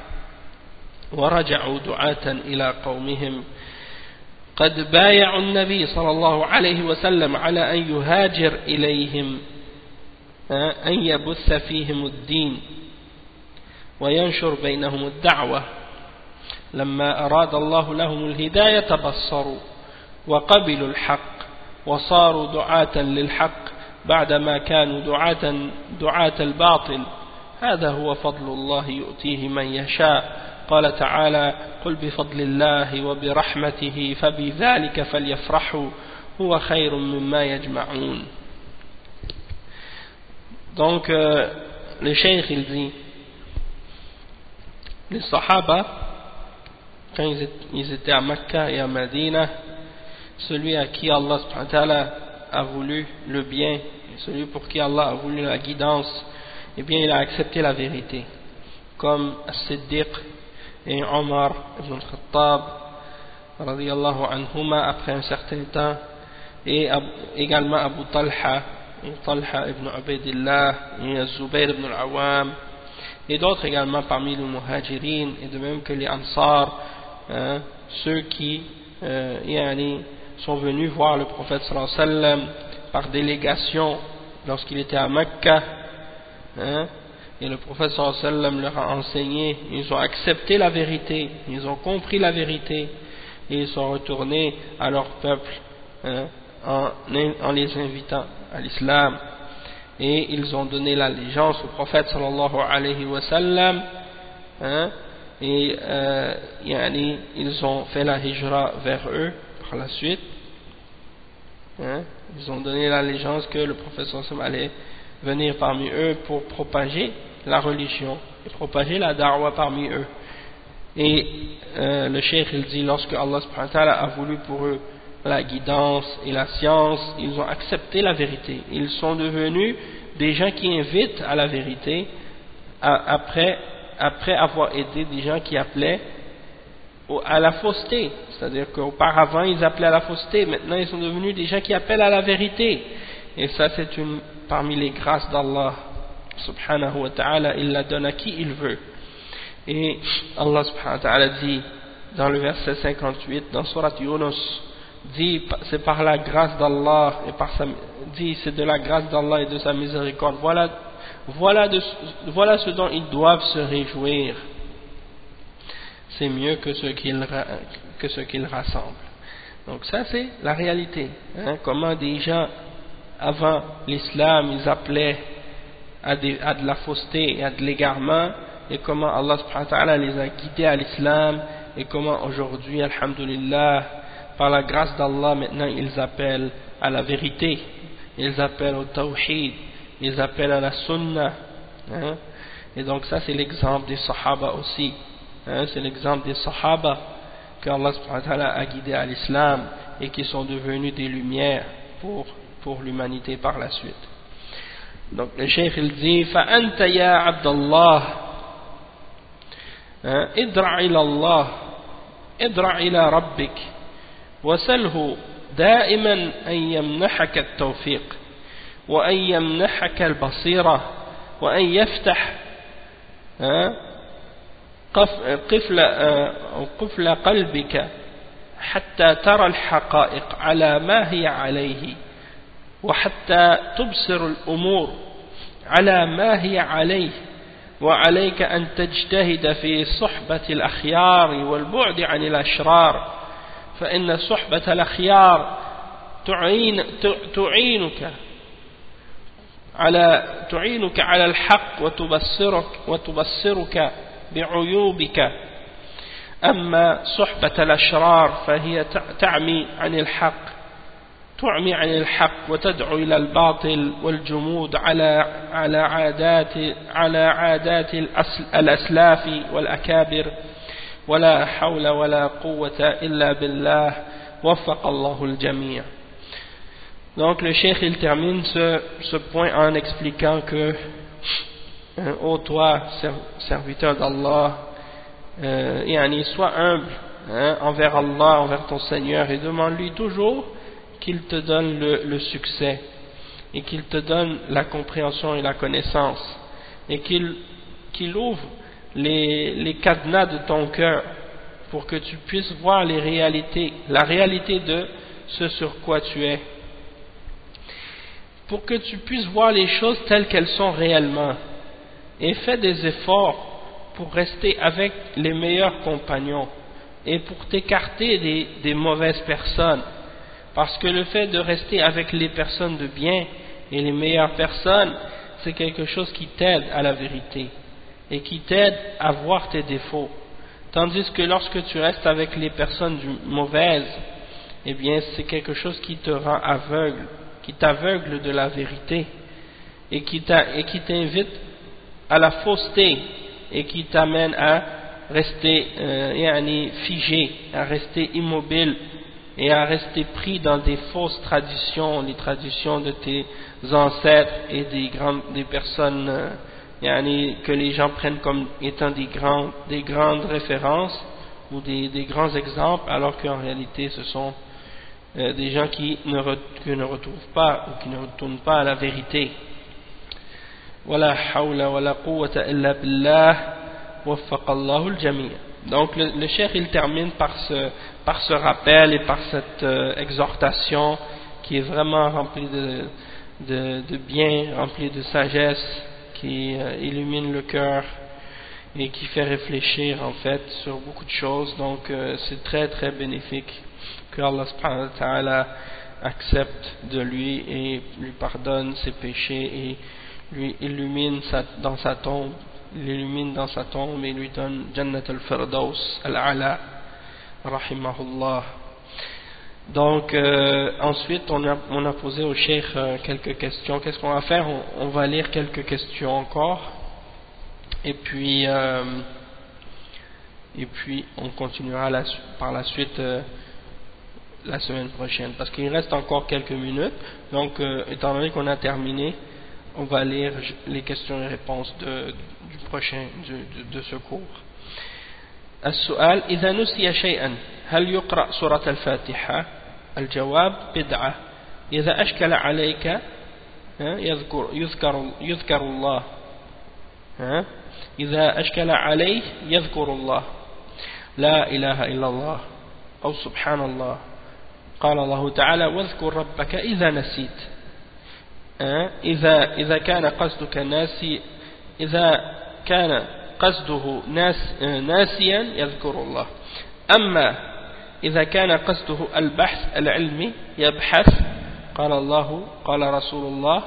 ورجعوا دعاة إلى قومهم قد بايعوا النبي صلى الله عليه وسلم على أن يهاجر إليهم أن يبث فيهم الدين وينشر بينهم الدعوة. لما أراد الله لهم الهداية تبصروا وقبلوا الحق وصاروا دعاة للحق بعدما كانوا دعاة, دعاة الباطل. هذا هو فضل الله يؤتيه من يشاء قال تعالى قل بفضل الله وبرحمته فبذلك فليفرحوا هو خير مما يجمعون Donc, euh, le cheikh, il dit, les Sahaba, quand ils étaient à Mecca et à Medina, celui à qui Allah a voulu le bien, celui pour qui Allah a voulu la guidance, eh bien il a accepté la vérité. Comme As-Siddiq et Omar ibn al-Khattab, radiallahu anhuma, après un certain temps, et également Abu Talha, Talha ibn Ubaidillah, et Zubayr ibn al-Awam, et d'autres également parmi les muhajirin, et de même que les ansar, hein, ceux qui euh, sont venus voir le prophète sallallahu alayhi wa sallam par délégation lorsqu'il était à Mecca, hein, et le alayhi wa sallam leur a enseigné, ils ont accepté la vérité, ils ont compris la vérité, et ils sont retournés à leur peuple hein, en, les invitant à l'islam. Et ils ont donné l'allégeance au prophète sallallahu alayhi wa sallam hein, et euh, ils ont fait la hijra vers eux par la suite ils ont donné l'allégeance que le prophète sallallahu allait venir parmi eux pour propager la religion et propager la darwa parmi eux et euh, le cheikh il dit lorsque Allah a voulu pour eux la guidance et la science, ils ont accepté la vérité. Ils sont devenus des gens qui invitent à la vérité après, après avoir été des gens qui appelaient à la fausseté. C'est-à-dire qu'auparavant ils appelaient à la fausseté, maintenant ils sont devenus des gens qui appellent à la vérité. Et ça c'est une parmi les grâces d'Allah subhanahu wa ta'ala, il la donne à qui il veut. Et Allah subhanahu wa ta'ala dit dans le verset 58 dans Surat Yunus dit c'est par la grâce d'Allah et par sa dit c'est de la grâce d'Allah et de sa miséricorde. Voilà voilà, voilà ce dont ils doivent se réjouir. C'est mieux que ce qu'ils que ce qu'ils rassemblent. Donc ça c'est la réalité hein, comment des gens avant l'islam ils appelaient à, de la fausseté et à de l'égarement et comment Allah subhanahu wa ta'ala les a guidés à l'islam et comment aujourd'hui alhamdulillah par la grâce d'Allah, maintenant ils appellent à la vérité, ils appellent au tawhid, ils appellent à la sunnah. Hein? Et donc ça c'est l'exemple des sahaba aussi. Hein? C'est l'exemple des sahaba qu'Allah a guidé à l'islam et qui sont devenus des lumières pour, pour l'humanité par la suite. Donc le cheikh il dit فأنت يا عبد الله ادرع إلى الله ادرع إلى ربك وسله دائما أن يمنحك التوفيق وأن يمنحك البصيرة وأن يفتح قفل, قفل قلبك حتى ترى الحقائق على ما هي عليه وحتى تبصر الأمور على ما هي عليه وعليك أن تجتهد في صحبة الأخيار والبعد عن الأشرار. فإن صحبة الأخيار تعين تعينك على تعينك على الحق وتبصرك وتبصرك بعيوبك. أما صحبة الأشرار فهي تعمي عن الحق. تعمي عن الحق وتدعو إلى الباطل والجمود على على عادات على عادات الأسلاف والأكابر ولا حول ولا قوة إلا بالله وفق الله الجميع Donc le cheikh il termine ce, ce point en expliquant que euh, ô toi serviteur d'Allah euh, yani, sois humble hein, envers Allah envers ton Seigneur et demande-lui toujours qu'il te donne le, succès et qu'il te donne la compréhension et la connaissance et qu'il ouvre les, cadenas de ton cœur pour que tu puisses voir les réalités, la réalité de ce sur quoi tu es. Pour que tu puisses voir les choses telles qu'elles sont réellement. Et fais des efforts pour rester avec les meilleurs compagnons et pour t'écarter des mauvaises personnes parce que le fait de rester avec les personnes de bien et les meilleures personnes, c'est quelque chose qui t'aide à la vérité et qui t'aide à voir tes défauts. Tandis que lorsque tu restes avec les personnes mauvaises, eh bien c'est quelque chose qui te rend aveugle, qui t'aveugle de la vérité et qui t'invite à la fausseté et qui t'amène à rester euh, figé, à rester immobile et à rester pris dans des fausses traditions, les traditions de tes ancêtres et des, grandes, des personnes euh, que les gens prennent comme étant des, grands, des grandes références ou des, grands exemples, alors qu'en réalité ce sont euh, des gens qui ne, qui ne retrouvent pas ou qui ne retournent pas à la vérité. Voilà, hawla illa billah donc le, le cheikh il termine par ce, par ce rappel et par cette euh, exhortation qui est vraiment remplie de, de, bien, remplie de sagesse, qui euh, illumine le cœur et qui fait réfléchir en fait sur beaucoup de choses. Donc euh, c'est très très bénéfique que Allah accepte de lui et lui pardonne ses péchés et lui illumine dans sa tombe l'illumine dans sa tombe et lui donne Jannat al-Firdaus al-Ala, rahimahullah. Donc, euh, ensuite, on a, on a, posé au cheikh euh, quelques questions. Qu'est-ce qu'on va faire? On, va lire quelques questions encore. Et puis, euh, et puis on continuera par la suite la semaine prochaine. Parce qu'il reste encore quelques minutes. Donc, étant donné qu'on a terminé, on va lire les questions et réponses de, du prochain de, de ce cours. السؤال إذا نسي شيئا هل يقرأ سورة الفاتحة؟ الجواب بدعة. إذا أشكل عليك يذكر, يذكر, يذكر الله. إذا أشكل عليه يذكر الله. لا إله إلا الله. أو سبحان الله. قال الله تعالى واذكر ربك إذا نسيت. إذا, إذا كان قصدك ناسي إذا كان قصده ناس ناسيا يذكر الله. أما إذا كان قصده البحث العلمي يبحث قال الله قال رسول الله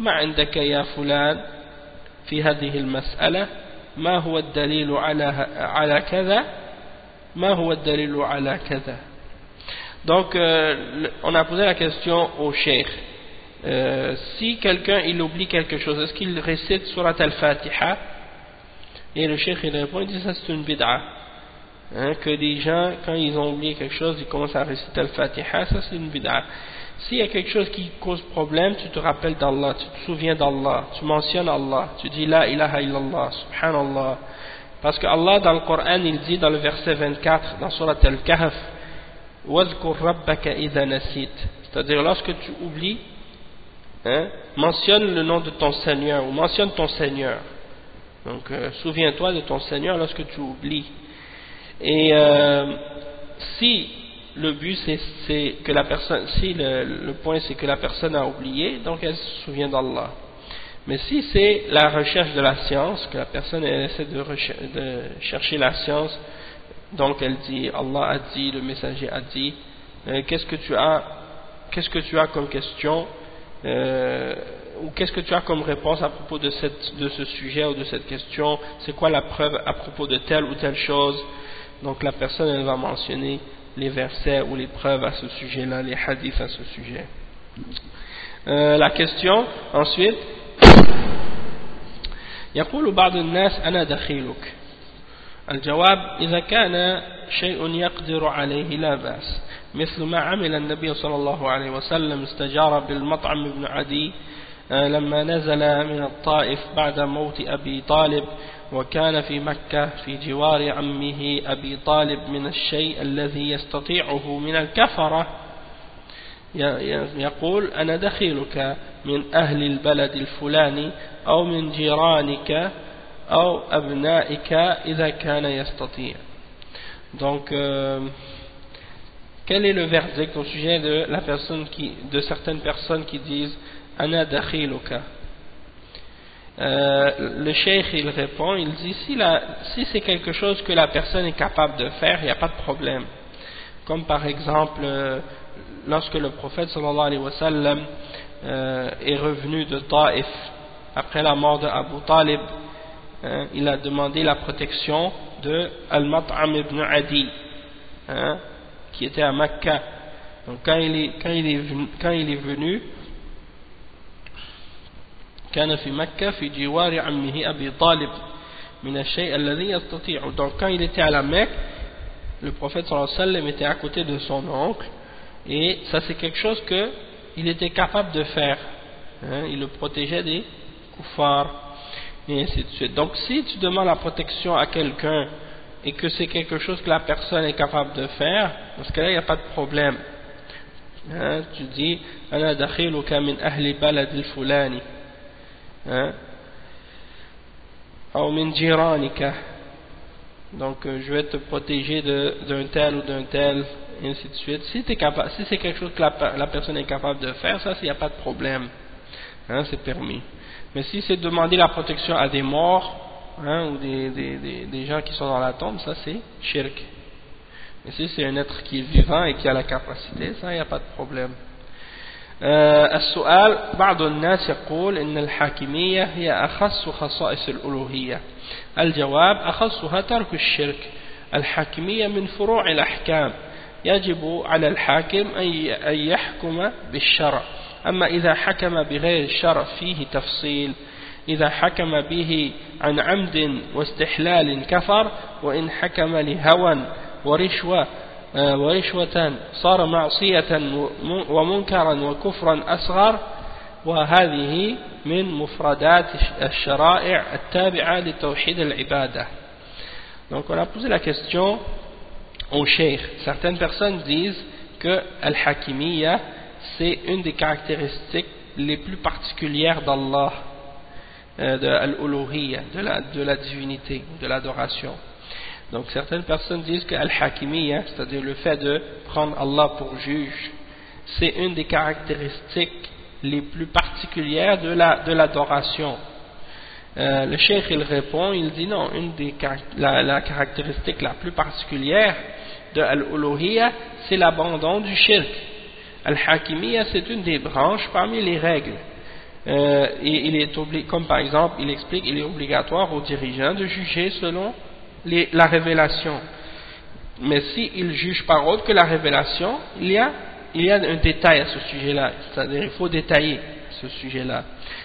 ما عندك يا فلان في هذه المسألة؟ ما هو الدليل على على كذا؟ ما هو الدليل على كذا؟ Donc, euh, on a posé la question au cheikh. Euh, si quelqu'un il oublie quelque chose, est-ce qu'il récite surat al-Fatiha? Et le cheikh répond, il dit ça c'est une bid'a. Hein, que des gens, quand ils ont oublié quelque chose, ils commencent à réciter al-Fatiha, ça c'est une bid'a. S'il y a quelque chose qui cause problème, tu te rappelles d'Allah, tu te souviens d'Allah, tu mentionnes Allah, tu dis La ilaha illallah, subhanallah. Parce que Allah dans le Coran, il dit dans le verset 24, dans surat al-Kahf, C'est-à-dire lorsque tu oublies, Hein? mentionne le nom de ton Seigneur ou mentionne ton Seigneur. Donc, euh, souviens-toi de ton Seigneur lorsque tu oublies. Et euh, si le but c'est que la personne, si le, point c'est que la personne a oublié, donc elle se souvient d'Allah. Mais si c'est la recherche de la science, que la personne essaie de, chercher la science, donc elle dit Allah a dit, le messager a dit, euh, qu'est-ce que tu as, qu'est-ce que tu as comme question? euh, ou qu'est-ce que tu as comme réponse à propos de, cette, de ce sujet ou de cette question C'est quoi la preuve à propos de telle ou telle chose Donc la personne elle va mentionner les versets ou les preuves à ce sujet-là, les hadiths à ce sujet. Euh, la question ensuite يقول بعض الناس أنا دخيلك الجواب إذا كان شيء يقدر عليه لا بأس مثل ما عمل النبي صلى الله عليه وسلم استجار بالمطعم بن عدي آه، لما نزل من الطائف بعد موت أبي طالب وكان في مكة في جوار عمه أبي طالب من الشيء الذي يستطيعه من الكفرة. يقول أنا دخيلك من أهل البلد الفلاني أو من جيرانك أو أبنائك إذا كان يستطيع. Donc euh, quel est le verdict au sujet de la personne qui de certaines personnes qui disent ana dakhiluka euh, le cheikh il répond il dit si, si c'est quelque chose que la personne est capable de faire il n'y a pas de problème comme par exemple euh, lorsque le prophète sallallahu alayhi wa sallam euh, est revenu de Taif après la mort de Abu Talib il a demandé la protection de Al-Mat'am ibn Adi hein, qui était à Mecca donc quand il est, quand il est, quand il est venu كان في مكة في جوار عمه أبي طالب من الشيء الذي يستطيع donc quand il était à la Mecque le prophète sallallahu alayhi wa sallam était à côté de son oncle et ça c'est quelque chose que il était capable de faire hein, il le protégeait des koufars et ainsi de suite donc si tu demandes la protection à quelqu'un et que c'est quelque chose que la personne est capable de faire dans ce cas-là il n'y a pas de problème hein, tu dis أنا دخيلك من أهل بلد الفلاني hein, أو من جيرانك donc euh, je vais te protéger d'un tel ou d'un tel et ainsi de suite si, si c'est quelque chose que la, la, personne est capable de faire ça il n'y a pas de problème hein, c'est permis mais si c'est demander la protection à des morts hein, ou des, des, des, des, gens qui sont dans la tombe ça c'est shirk mais si c'est un être qui est vivant et qui a la capacité ça il n'y a pas de problème السؤال بعض الناس يقول إن الحاكمية هي أخص خصائص الألوهية الجواب أخصها ترك الشرك الحاكمية من فروع الأحكام يجب على الحاكم أن يحكم بالشرع أما إذا حكم بغير الشرع فيه تفصيل إذا حكم به عن عمد واستحلال كفر وإن حكم لهوى ورشوة ورشوة صار معصية ومنكرا وكفرا أصغر وهذه من مفردات الشرائع التابعة لتوحيد العبادة Donc on a posé la question au cheikh. Certaines personnes disent que Al-Hakimiyya c'est une des caractéristiques les plus particulières d'Allah, euh, de Al-Uluhiyya, de la, divinité, de l'adoration. Donc certaines personnes disent que Al-Hakimiyya, c'est-à-dire le fait de prendre Allah pour juge, c'est une des caractéristiques les plus particulières de l'adoration. La, de euh, le cheikh il répond, il dit non, une des, la, la caractéristique la plus particulière de Al-Uluhiyya, c'est l'abandon du shirk. Al-Hakimiyya, c'est une des branches parmi les règles. Euh, et il est comme par exemple, il explique, il est obligatoire aux dirigeants de juger selon la révélation. Mais s'il juge par autre que la révélation, il y a, il y a un détail à ce sujet-là. C'est-à-dire, il faut détailler ce sujet-là.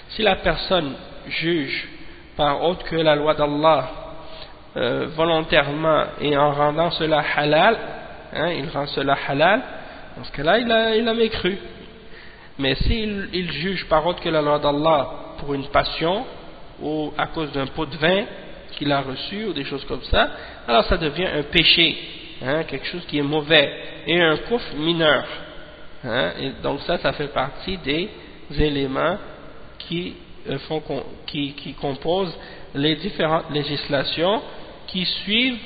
Si la personne juge par autre que la loi d'Allah, euh, volontairement et en rendant cela halal, hein, il rend cela halal, dans ce cas-là, il a, il a mécru. Mais s'il il juge par autre que la loi d'Allah pour une passion ou à cause d'un pot de vin qu'il a reçu ou des choses comme ça, alors ça devient un péché, hein, quelque chose qui est mauvais et un couf mineur. Hein, et donc ça, ça fait partie des éléments qui, euh, font, qui, qui composent les différentes législations qui suivent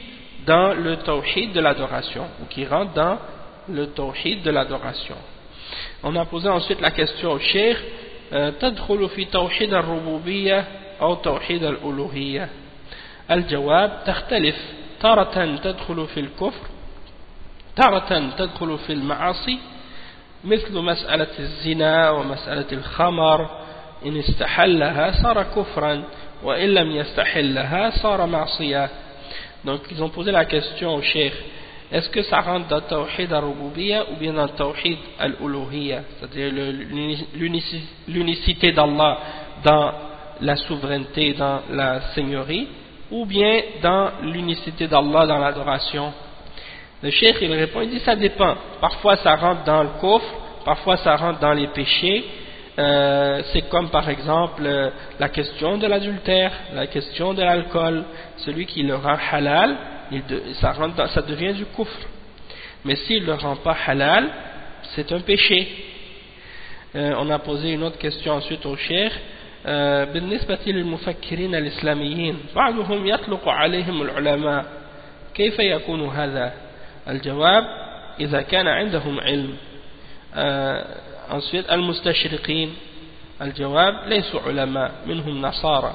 dans le tawhid de l'adoration ou qui rentrent dans le tawhid de l'adoration. On a posé ensuite la question au cheikh تدخل في توحيد الربوبية أو توحيد الألوهية الجواب تختلف تارة تدخل في الكفر تارة تدخل في المعاصي مثل مسألة الزنا ومسألة الخمر إن استحلها صار كفرا وإن لم يستحلها صار معصية donc ils ont posé la question au cheikh est-ce que ça rentre dans le tawhid al-rububiyya ou bien dans le tawhid al-uluhiyya? C'est-à-dire l'unicité d'Allah dans la souveraineté dans la seigneurie ou bien dans l'unicité d'Allah dans l'adoration? Le cheikh il répond il dit ça dépend. Parfois ça rentre dans le coffre parfois ça rentre dans les péchés. Euh, c'est comme par exemple euh, la question de l'adultère, la question de l'alcool, celui qui le rend halal, ça, ça devient du kufr. Mais s'il ne le rend pas halal, c'est un péché. Euh, on a posé une autre question ensuite au cher. بالنسبة للمفكرين الإسلاميين بعضهم يطلق عليهم العلماء كيف يكون هذا الجواب إذا كان عندهم علم ensuite المستشرقين الجواب ليسوا علماء منهم نصارى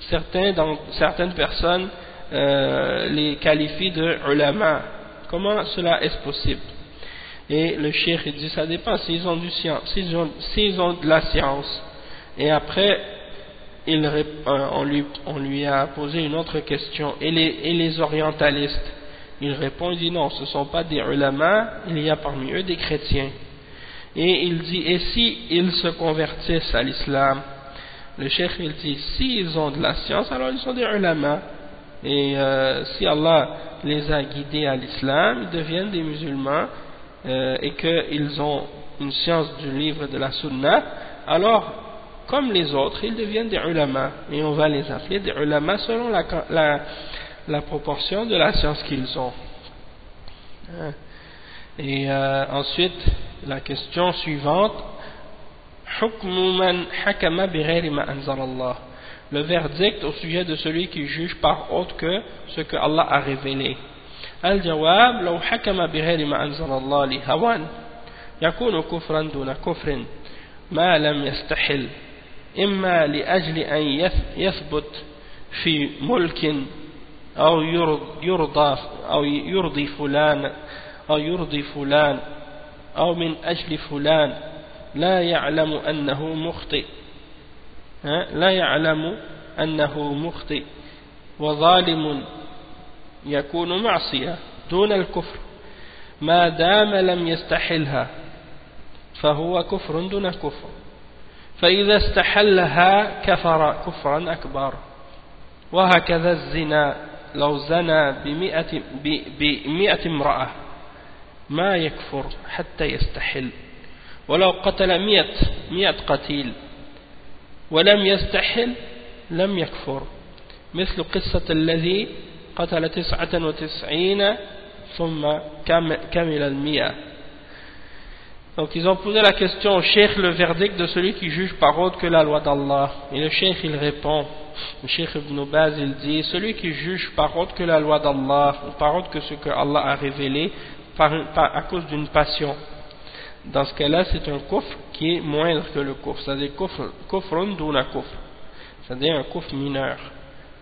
Certains, certaines personnes euh, les qualifient de ulama. Comment cela est possible? Et le cheikh, dit, ça dépend s'ils ont, du s'ils ont, ont de la science. Et après, il, euh, on, lui, on lui a posé une autre question. Et les, et les orientalistes? Il répond, il dit non, ce ne sont pas des ulama, il y a parmi eux des chrétiens. Et il dit, et si ils se convertissent à l'islam, le cheikh il dit, s'ils ont de la science, alors ils sont des ulama. Et euh, si Allah les a guidés à l'islam, ils deviennent des musulmans euh, et qu'ils ont une science du livre de la sunna, alors, comme les autres, ils deviennent des ulama. Et on va les appeler des ulama selon la, proportion de la science qu'ils ont. Hein. Et euh, ensuite, la question suivante le verdict au sujet de celui qui juge par autre que ce que Allah a révélé. الجواب لو حكم بغير ما أنزل الله لهوان يكون كفرا دون كفر ما لم يستحل. إما لأجل أن يثبت في ملك أو يرضى أو يرضي فلان أو يرضي فلان أو من أجل فلان. لا يعلم أنه مخطئ. لا يعلم أنه مخطئ. وظالم يكون معصية دون الكفر. ما دام لم يستحلها فهو كفر دون كفر فإذا استحلها كفر كفرا أكبر. وهكذا الزنا. لو زنى بمئة, بمئة امرأة ما يكفر حتى يستحل. ولو قتل مئة مئة قتيل ولم يستحل لم يكفر مثل قصة الذي قتل تسعة وتسعين ثم كمل المئة Donc ils ont posé la question au cheikh le verdict de celui qui juge par autre que la loi d'Allah. Et le cheikh il répond, le cheikh Ibn Baz il dit, celui qui juge par autre que la loi d'Allah, ou par autre que ce que Allah a révélé, à cause d'une passion. dans ce cas-là, c'est un coffre qui est moindre que le coffre, c'est-à-dire kufrun duna kufr, c'est-à-dire un coffre mineur.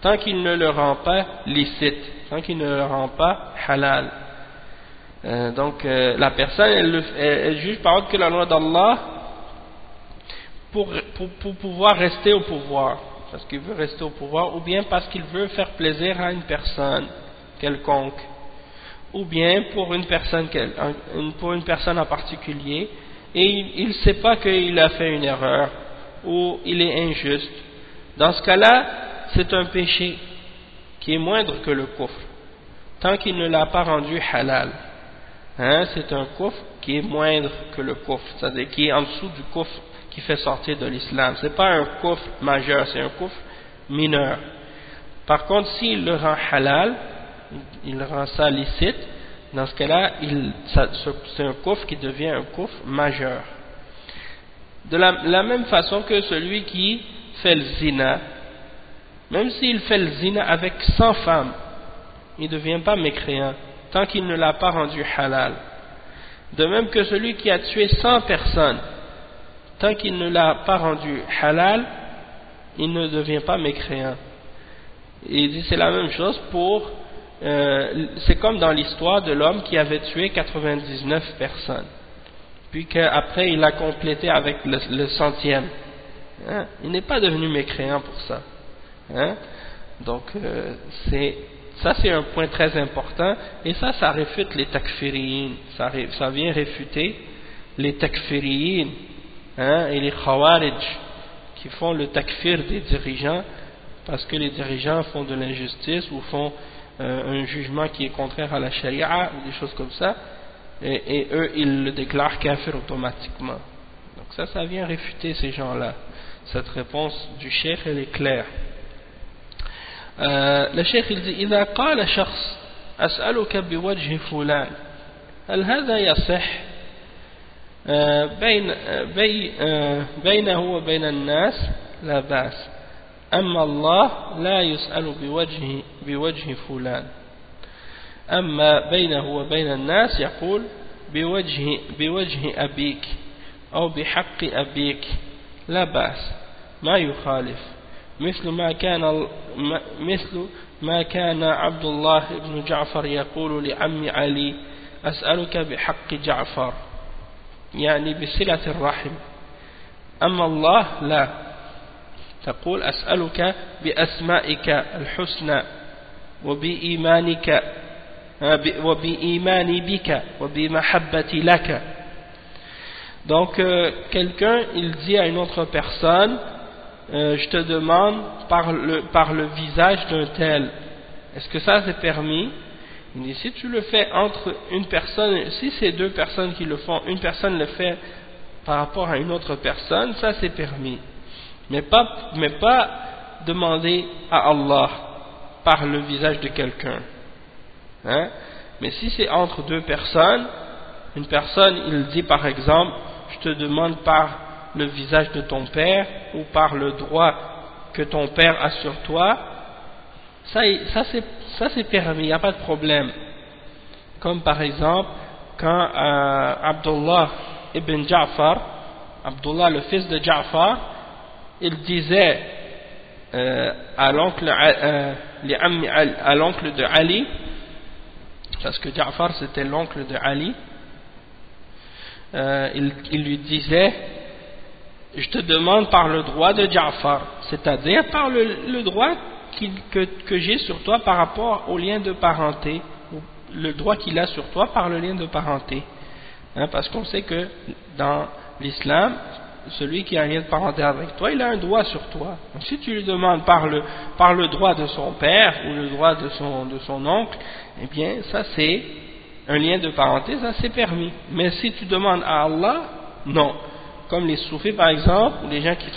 Tant qu'il ne le rend pas licite, tant qu'il ne le rend pas halal. Euh, donc euh, la personne, elle, juge par contre que la loi d'Allah pour pouvoir rester au pouvoir, parce qu'il veut rester au pouvoir, ou bien parce qu'il veut faire plaisir à une personne quelconque ou bien pour une personne, pour une personne en particulier, et il ne sait pas qu'il a fait une erreur, ou il est injuste. Dans ce cas-là, c'est un péché qui est moindre que le coffre, tant qu'il ne l'a pas rendu halal. Hein, c'est un coffre qui est moindre que le coffre, c'est-à-dire qui est en dessous du coffre qui fait sortir de l'islam. Ce n'est pas un coffre majeur, c'est un coffre mineur. Par contre, s'il le rend halal, il rend ça licite, dans ce cas-là, c'est un coffre qui devient un coffre majeur. De la, même façon que celui qui fait le zina, même s'il fait le zina avec 100 femmes, il ne devient pas mécréant, tant qu'il ne l'a pas rendu halal. De même que celui qui a tué 100 personnes, tant qu'il ne l'a pas rendu halal, il ne devient pas mécréant. Et c'est la même chose pour, euh, c'est comme dans l'histoire de l'homme qui avait tué 99 personnes, puis qu'après il a complété avec le, centième. Hein? Il n'est pas devenu mécréant pour ça. Hein? Donc euh, ça c'est un point très important et ça ça réfute les takfiriyin ça, ça vient réfuter les takfiriyin hein, et les khawarij qui font le takfir des dirigeants parce que les dirigeants font de l'injustice ou font euh, un jugement qui est contraire à la charia ou des choses comme ça et, eux ils le déclarent kafir automatiquement donc ça ça vient réfuter ces gens là cette réponse du cheikh elle est claire euh, le cheikh il dit إذا قال شخص أسألك بوجه فلان هل هذا يصح بين بي بينه وبين الناس لا بأس أما الله لا يسأل بوجه بوجه فلان. أما بينه وبين الناس يقول بوجه بوجه أبيك أو بحق أبيك. لا بأس ما يخالف. مثل ما كان مثل ما كان عبد الله بن جعفر يقول لعم علي أسألك بحق جعفر يعني بصلة الرحم. أما الله لا. تقول أسألك بأسمائك الحسنى وبإيمانك وبإيماني بك وبمحبتي لك Donc, euh, quelqu'un, il dit à une autre personne, euh, je te demande par le, par le visage d'un tel, est-ce que ça c'est permis Il dit, si tu le fais entre une personne, si c'est deux personnes qui le font, une personne le fait par rapport à une autre personne, ça c'est permis. Mais pas, mais pas demander à Allah par le visage de quelqu'un. Hein? Mais si c'est entre deux personnes, une personne, il dit par exemple, je te demande par le visage de ton père ou par le droit que ton père a sur toi, ça, ça c'est permis, il n'y a pas de problème. Comme par exemple, quand euh, Abdullah ibn Ja'far, Abdullah le fils de Ja'far, il disait euh, à l'oncle euh, l'oncle de Ali, parce que Ja'far c'était l'oncle de Ali, il, il lui disait je te demande par le droit de Ja'far, c'est-à-dire par le, droit que, j'ai sur toi par rapport au lien de parenté, le droit qu'il a sur toi par le lien de parenté. Hein, parce qu'on sait que dans l'islam, celui qui a un lien de parenté avec toi, il a un droit sur toi. Si tu lui demandes par le, par le droit de son père ou le droit de son, de son oncle, eh bien, ça c'est un lien de parenté, ça c'est permis. Mais si tu demandes à Allah, non comme les soufis par exemple, ou les gens qui,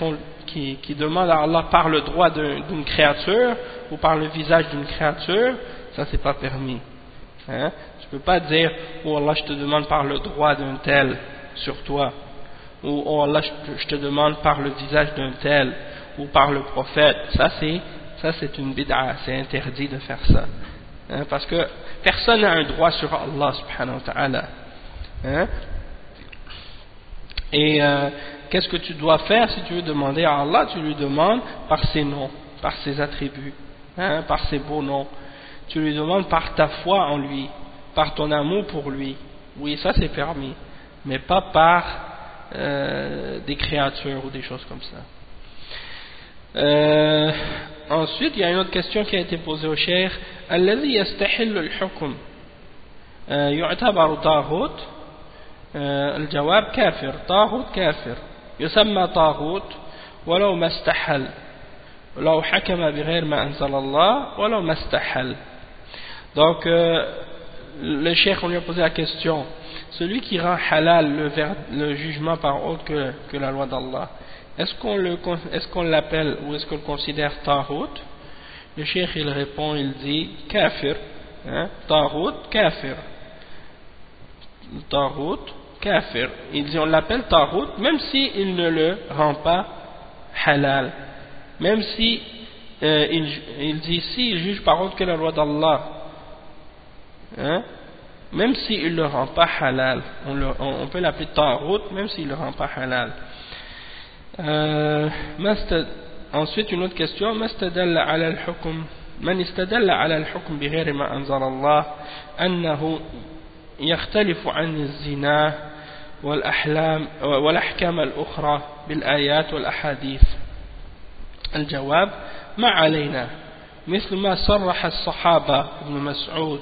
qui, qui demandent à Allah par le droit d'une créature ou par le visage d'une créature, ça c'est pas permis. Hein? Tu peux pas dire, oh Allah je te demande par le droit d'un tel sur toi, ou oh Allah je te, demande par le visage d'un tel, ou par le prophète, ça c'est ça c'est une bid'a, c'est interdit de faire ça. Hein? Parce que personne n'a un droit sur Allah subhanahu wa ta'ala. Hein? Et euh, qu'est-ce que tu dois faire si tu veux demander à Allah? Tu lui demandes par ses noms, par ses attributs, hein, par ses beaux noms. Tu lui demandes par ta foi en lui, par ton amour pour lui. Oui, ça c'est permis, mais pas par euh, des créatures ou des choses comme ça. Euh, ensuite, il y a une autre question qui a été posée au cher. الذي يستحل الحكم يعتبر طاغوت آه، الجواب كافر طاغوت كافر يسمى طاغوت ولو ما استحل ولو حكم بغير ما أنزل الله ولو ما استحل donc euh, le cheikh on lui a posé la question celui qui rend halal le, jugement par autre que, la loi d'Allah est-ce qu'on l'appelle ou est-ce qu'on le considère tahout le cheikh il répond il dit kafir hein, tahout kafir tahout kafir. Il dit on l'appelle tarout même s'il ne le rend pas halal. même si euh, il, dit si il juge par autre que la loi d'Allah hein, même s'il ne le rend pas halal on, peut l'appeler ta'rout même s'il ne le rend pas halal. Euh, ensuite une autre question. من استدل على الحكم بغير ما أنزل الله أنه يختلف عن الزنا والأحلام والأحكام الأخرى بالآيات والأحاديث الجواب ما علينا مثل ما صرح الصحابة ابن مسعود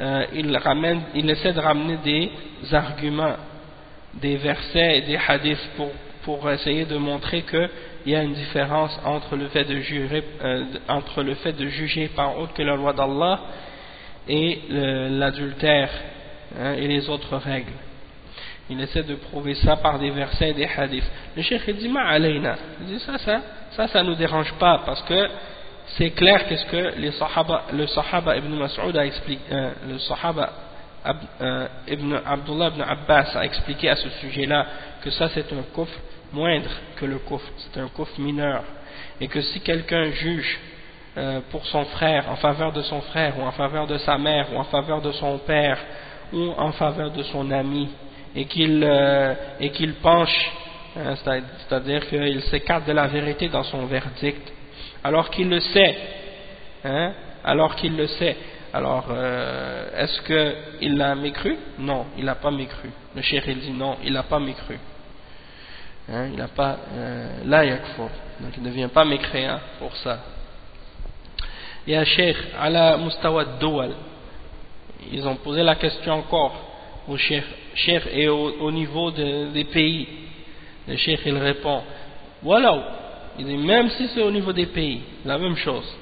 euh, il, essaie de ramener des arguments des versets et des hadiths pour, essayer de montrer qu'il y a une différence entre le fait de, euh, entre le fait de juger par autre que la loi d'Allah et l'adultère hein, et les autres règles. Il essaie de prouver ça par des versets et des hadiths. Le cheikh dit, ma ça, ça, ça nous dérange pas parce que c'est clair qu'est-ce que le sahaba ibn Mas'ud a euh, le sahaba euh, ibn Abdullah ibn Abbas a expliqué à ce sujet-là que ça c'est un coffre moindre que le coffre, c'est un coffre mineur. Et que si quelqu'un juge euh, pour son frère, en faveur de son frère, ou en faveur de sa mère, ou en faveur de son père, ou en faveur de son ami, et qu'il euh, qu'il penche, hein, c'est-à-dire qu'il s'écarte de la vérité dans son verdict, alors qu'il le sait, hein, alors qu'il le sait. Alors, euh, est-ce qu'il l'a mécru? Non, il n'a pas mécru. Le cheikh il dit non, il n'a pas mécru. Hein, il n'a pas euh, la yakfur. Donc il ne devient pas mécréant pour ça. Il y a cheikh ala mustawa doual. Ils ont posé la question encore au cheikh, cheikh et au, au niveau de, des pays. Le cheikh il répond voilà. Il dit même si c'est au niveau des pays, la même chose.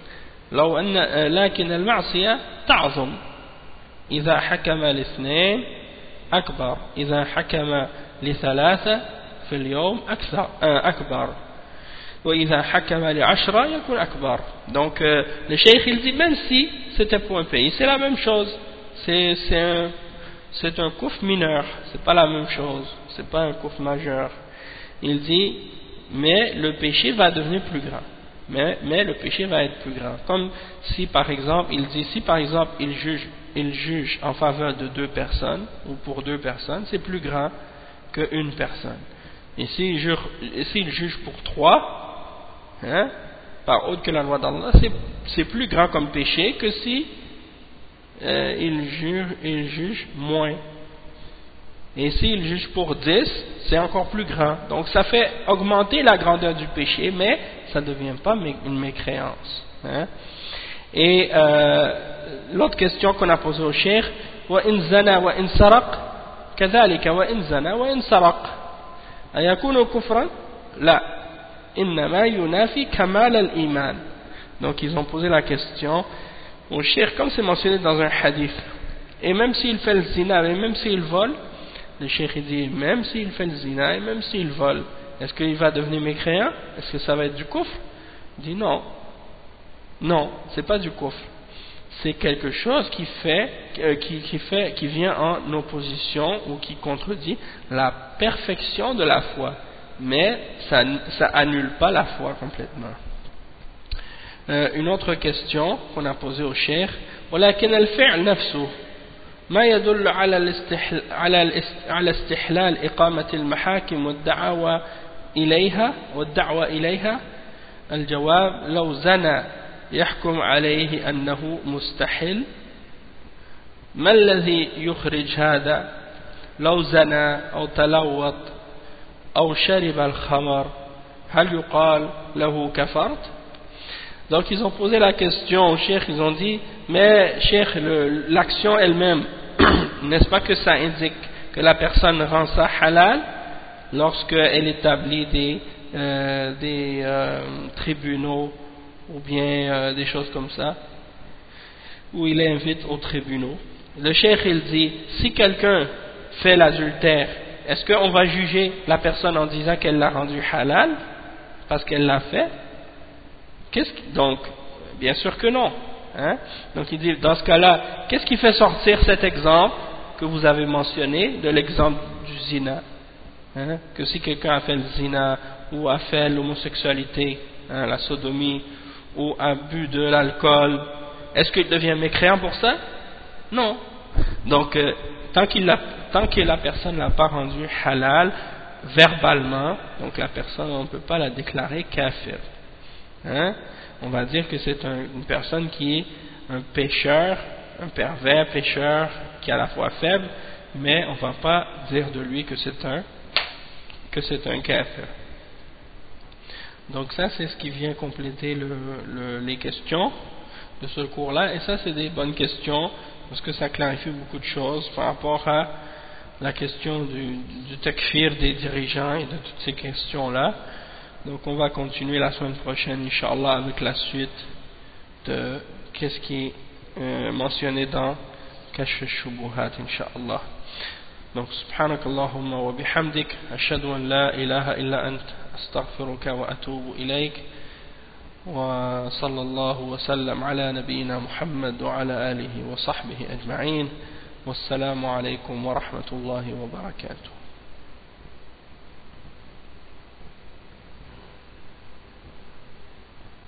لو أن لكن المعصية تعظم إذا حكم لاثنين أكبر إذا حكم لثلاثة في اليوم أكثر أكبر وإذا حكم لعشرة يكون أكبر donc euh, le cheikh il dit même si c'était pour un pays c'est la même chose c'est un c'est un couf mineur c'est pas la même chose c'est pas un couf majeur il dit mais le péché va devenir plus grand. Mais, le péché va être plus grand. Comme si par exemple, il dit, si par exemple il juge, il juge en faveur de deux personnes, ou pour deux personnes, c'est plus grand qu'une personne. Et s'il juge, juge pour trois, hein, par autre que la loi d'Allah, c'est plus grand comme péché que si euh, il, juge, il juge moins. Et s'il juge pour 10, c'est encore plus grand. Donc ça fait augmenter la grandeur du péché, mais ça ne devient pas une mécréance. Hein. Et euh, l'autre question qu'on a posée au cher, وإن زنى وإن سرق كذلك وإن زنى وإن سرق أيكون كفرا؟ لا إنما ينافي كمال الإيمان donc ils ont posé la question au cher comme c'est mentionné dans un hadith et même s'il fait le zina et même s'il vole le cheikh dit, même s'il fait le zina et même s'il vole, est-ce qu'il va devenir mécréant? Est-ce que ça va être du coffre Il dit non. Non, c'est pas du coffre. C'est quelque chose euh, qui fait, qui, vient en opposition ou qui contredit la perfection de la foi. Mais ça, ça annule pas la foi complètement. Euh, une autre question qu'on a posée au cheikh. ما يدل على على على استحلال إقامة المحاكم والدعوة إليها والدعوة إليها؟ الجواب لو زنى يحكم عليه أنه مستحل. ما الذي يخرج هذا؟ لو زنى أو تلوط أو شرب الخمر هل يقال له كفرت؟ Donc ils ont posé la question au cheikh, ils ont dit, mais cheikh, l'action elle-même, n'est-ce pas que ça indique que la personne rend ça halal lorsqu'elle établit des euh, euh, tribunaux ou bien des choses comme ça, où il invite aux tribunaux? Le cheikh il dit, si quelqu'un fait l'adultère, est-ce qu'on va juger la personne en disant qu'elle l'a rendu halal parce qu'elle l'a fait? Donc, bien sûr que non. Hein? Donc il dit, dans ce cas-là, qu'est-ce qui fait sortir cet exemple que vous avez mentionné de l'exemple du zina hein? Que si quelqu'un a fait le zina ou a fait l'homosexualité, hein, la sodomie, ou a bu de l'alcool, est-ce qu'il devient mécréant pour ça? Non. Donc, euh, tant, que la personne ne l'a pas rendu halal verbalement, donc la personne, on ne peut pas la déclarer kafir. Hein? On va dire que c'est une personne qui est un pécheur, un pervers pécheur, qui est à la fois faible, mais on ne va pas dire de lui que c'est un que c'est un kafir. Donc ça, c'est ce qui vient compléter les questions de ce cours-là. Et ça, c'est des bonnes questions parce que ça clarifie beaucoup de choses par rapport à la question du, du des dirigeants et de toutes ces questions-là. Donc on va continuer la semaine prochaine, Inch'Allah, avec la suite de qu'est-ce qui est mentionné dans Kashf Shubuhat Inch'Allah. Donc, subhanakallahumma wa bihamdik, ashadu la ilaha illa ant, astaghfiruka wa atubu ilayk, wa sallallahu wa sallam ala nabiyyina Muhammad wa ala alihi wa sahbihi ajma'in, wassalamu alaykum wa rahmatullahi wa barakatuh.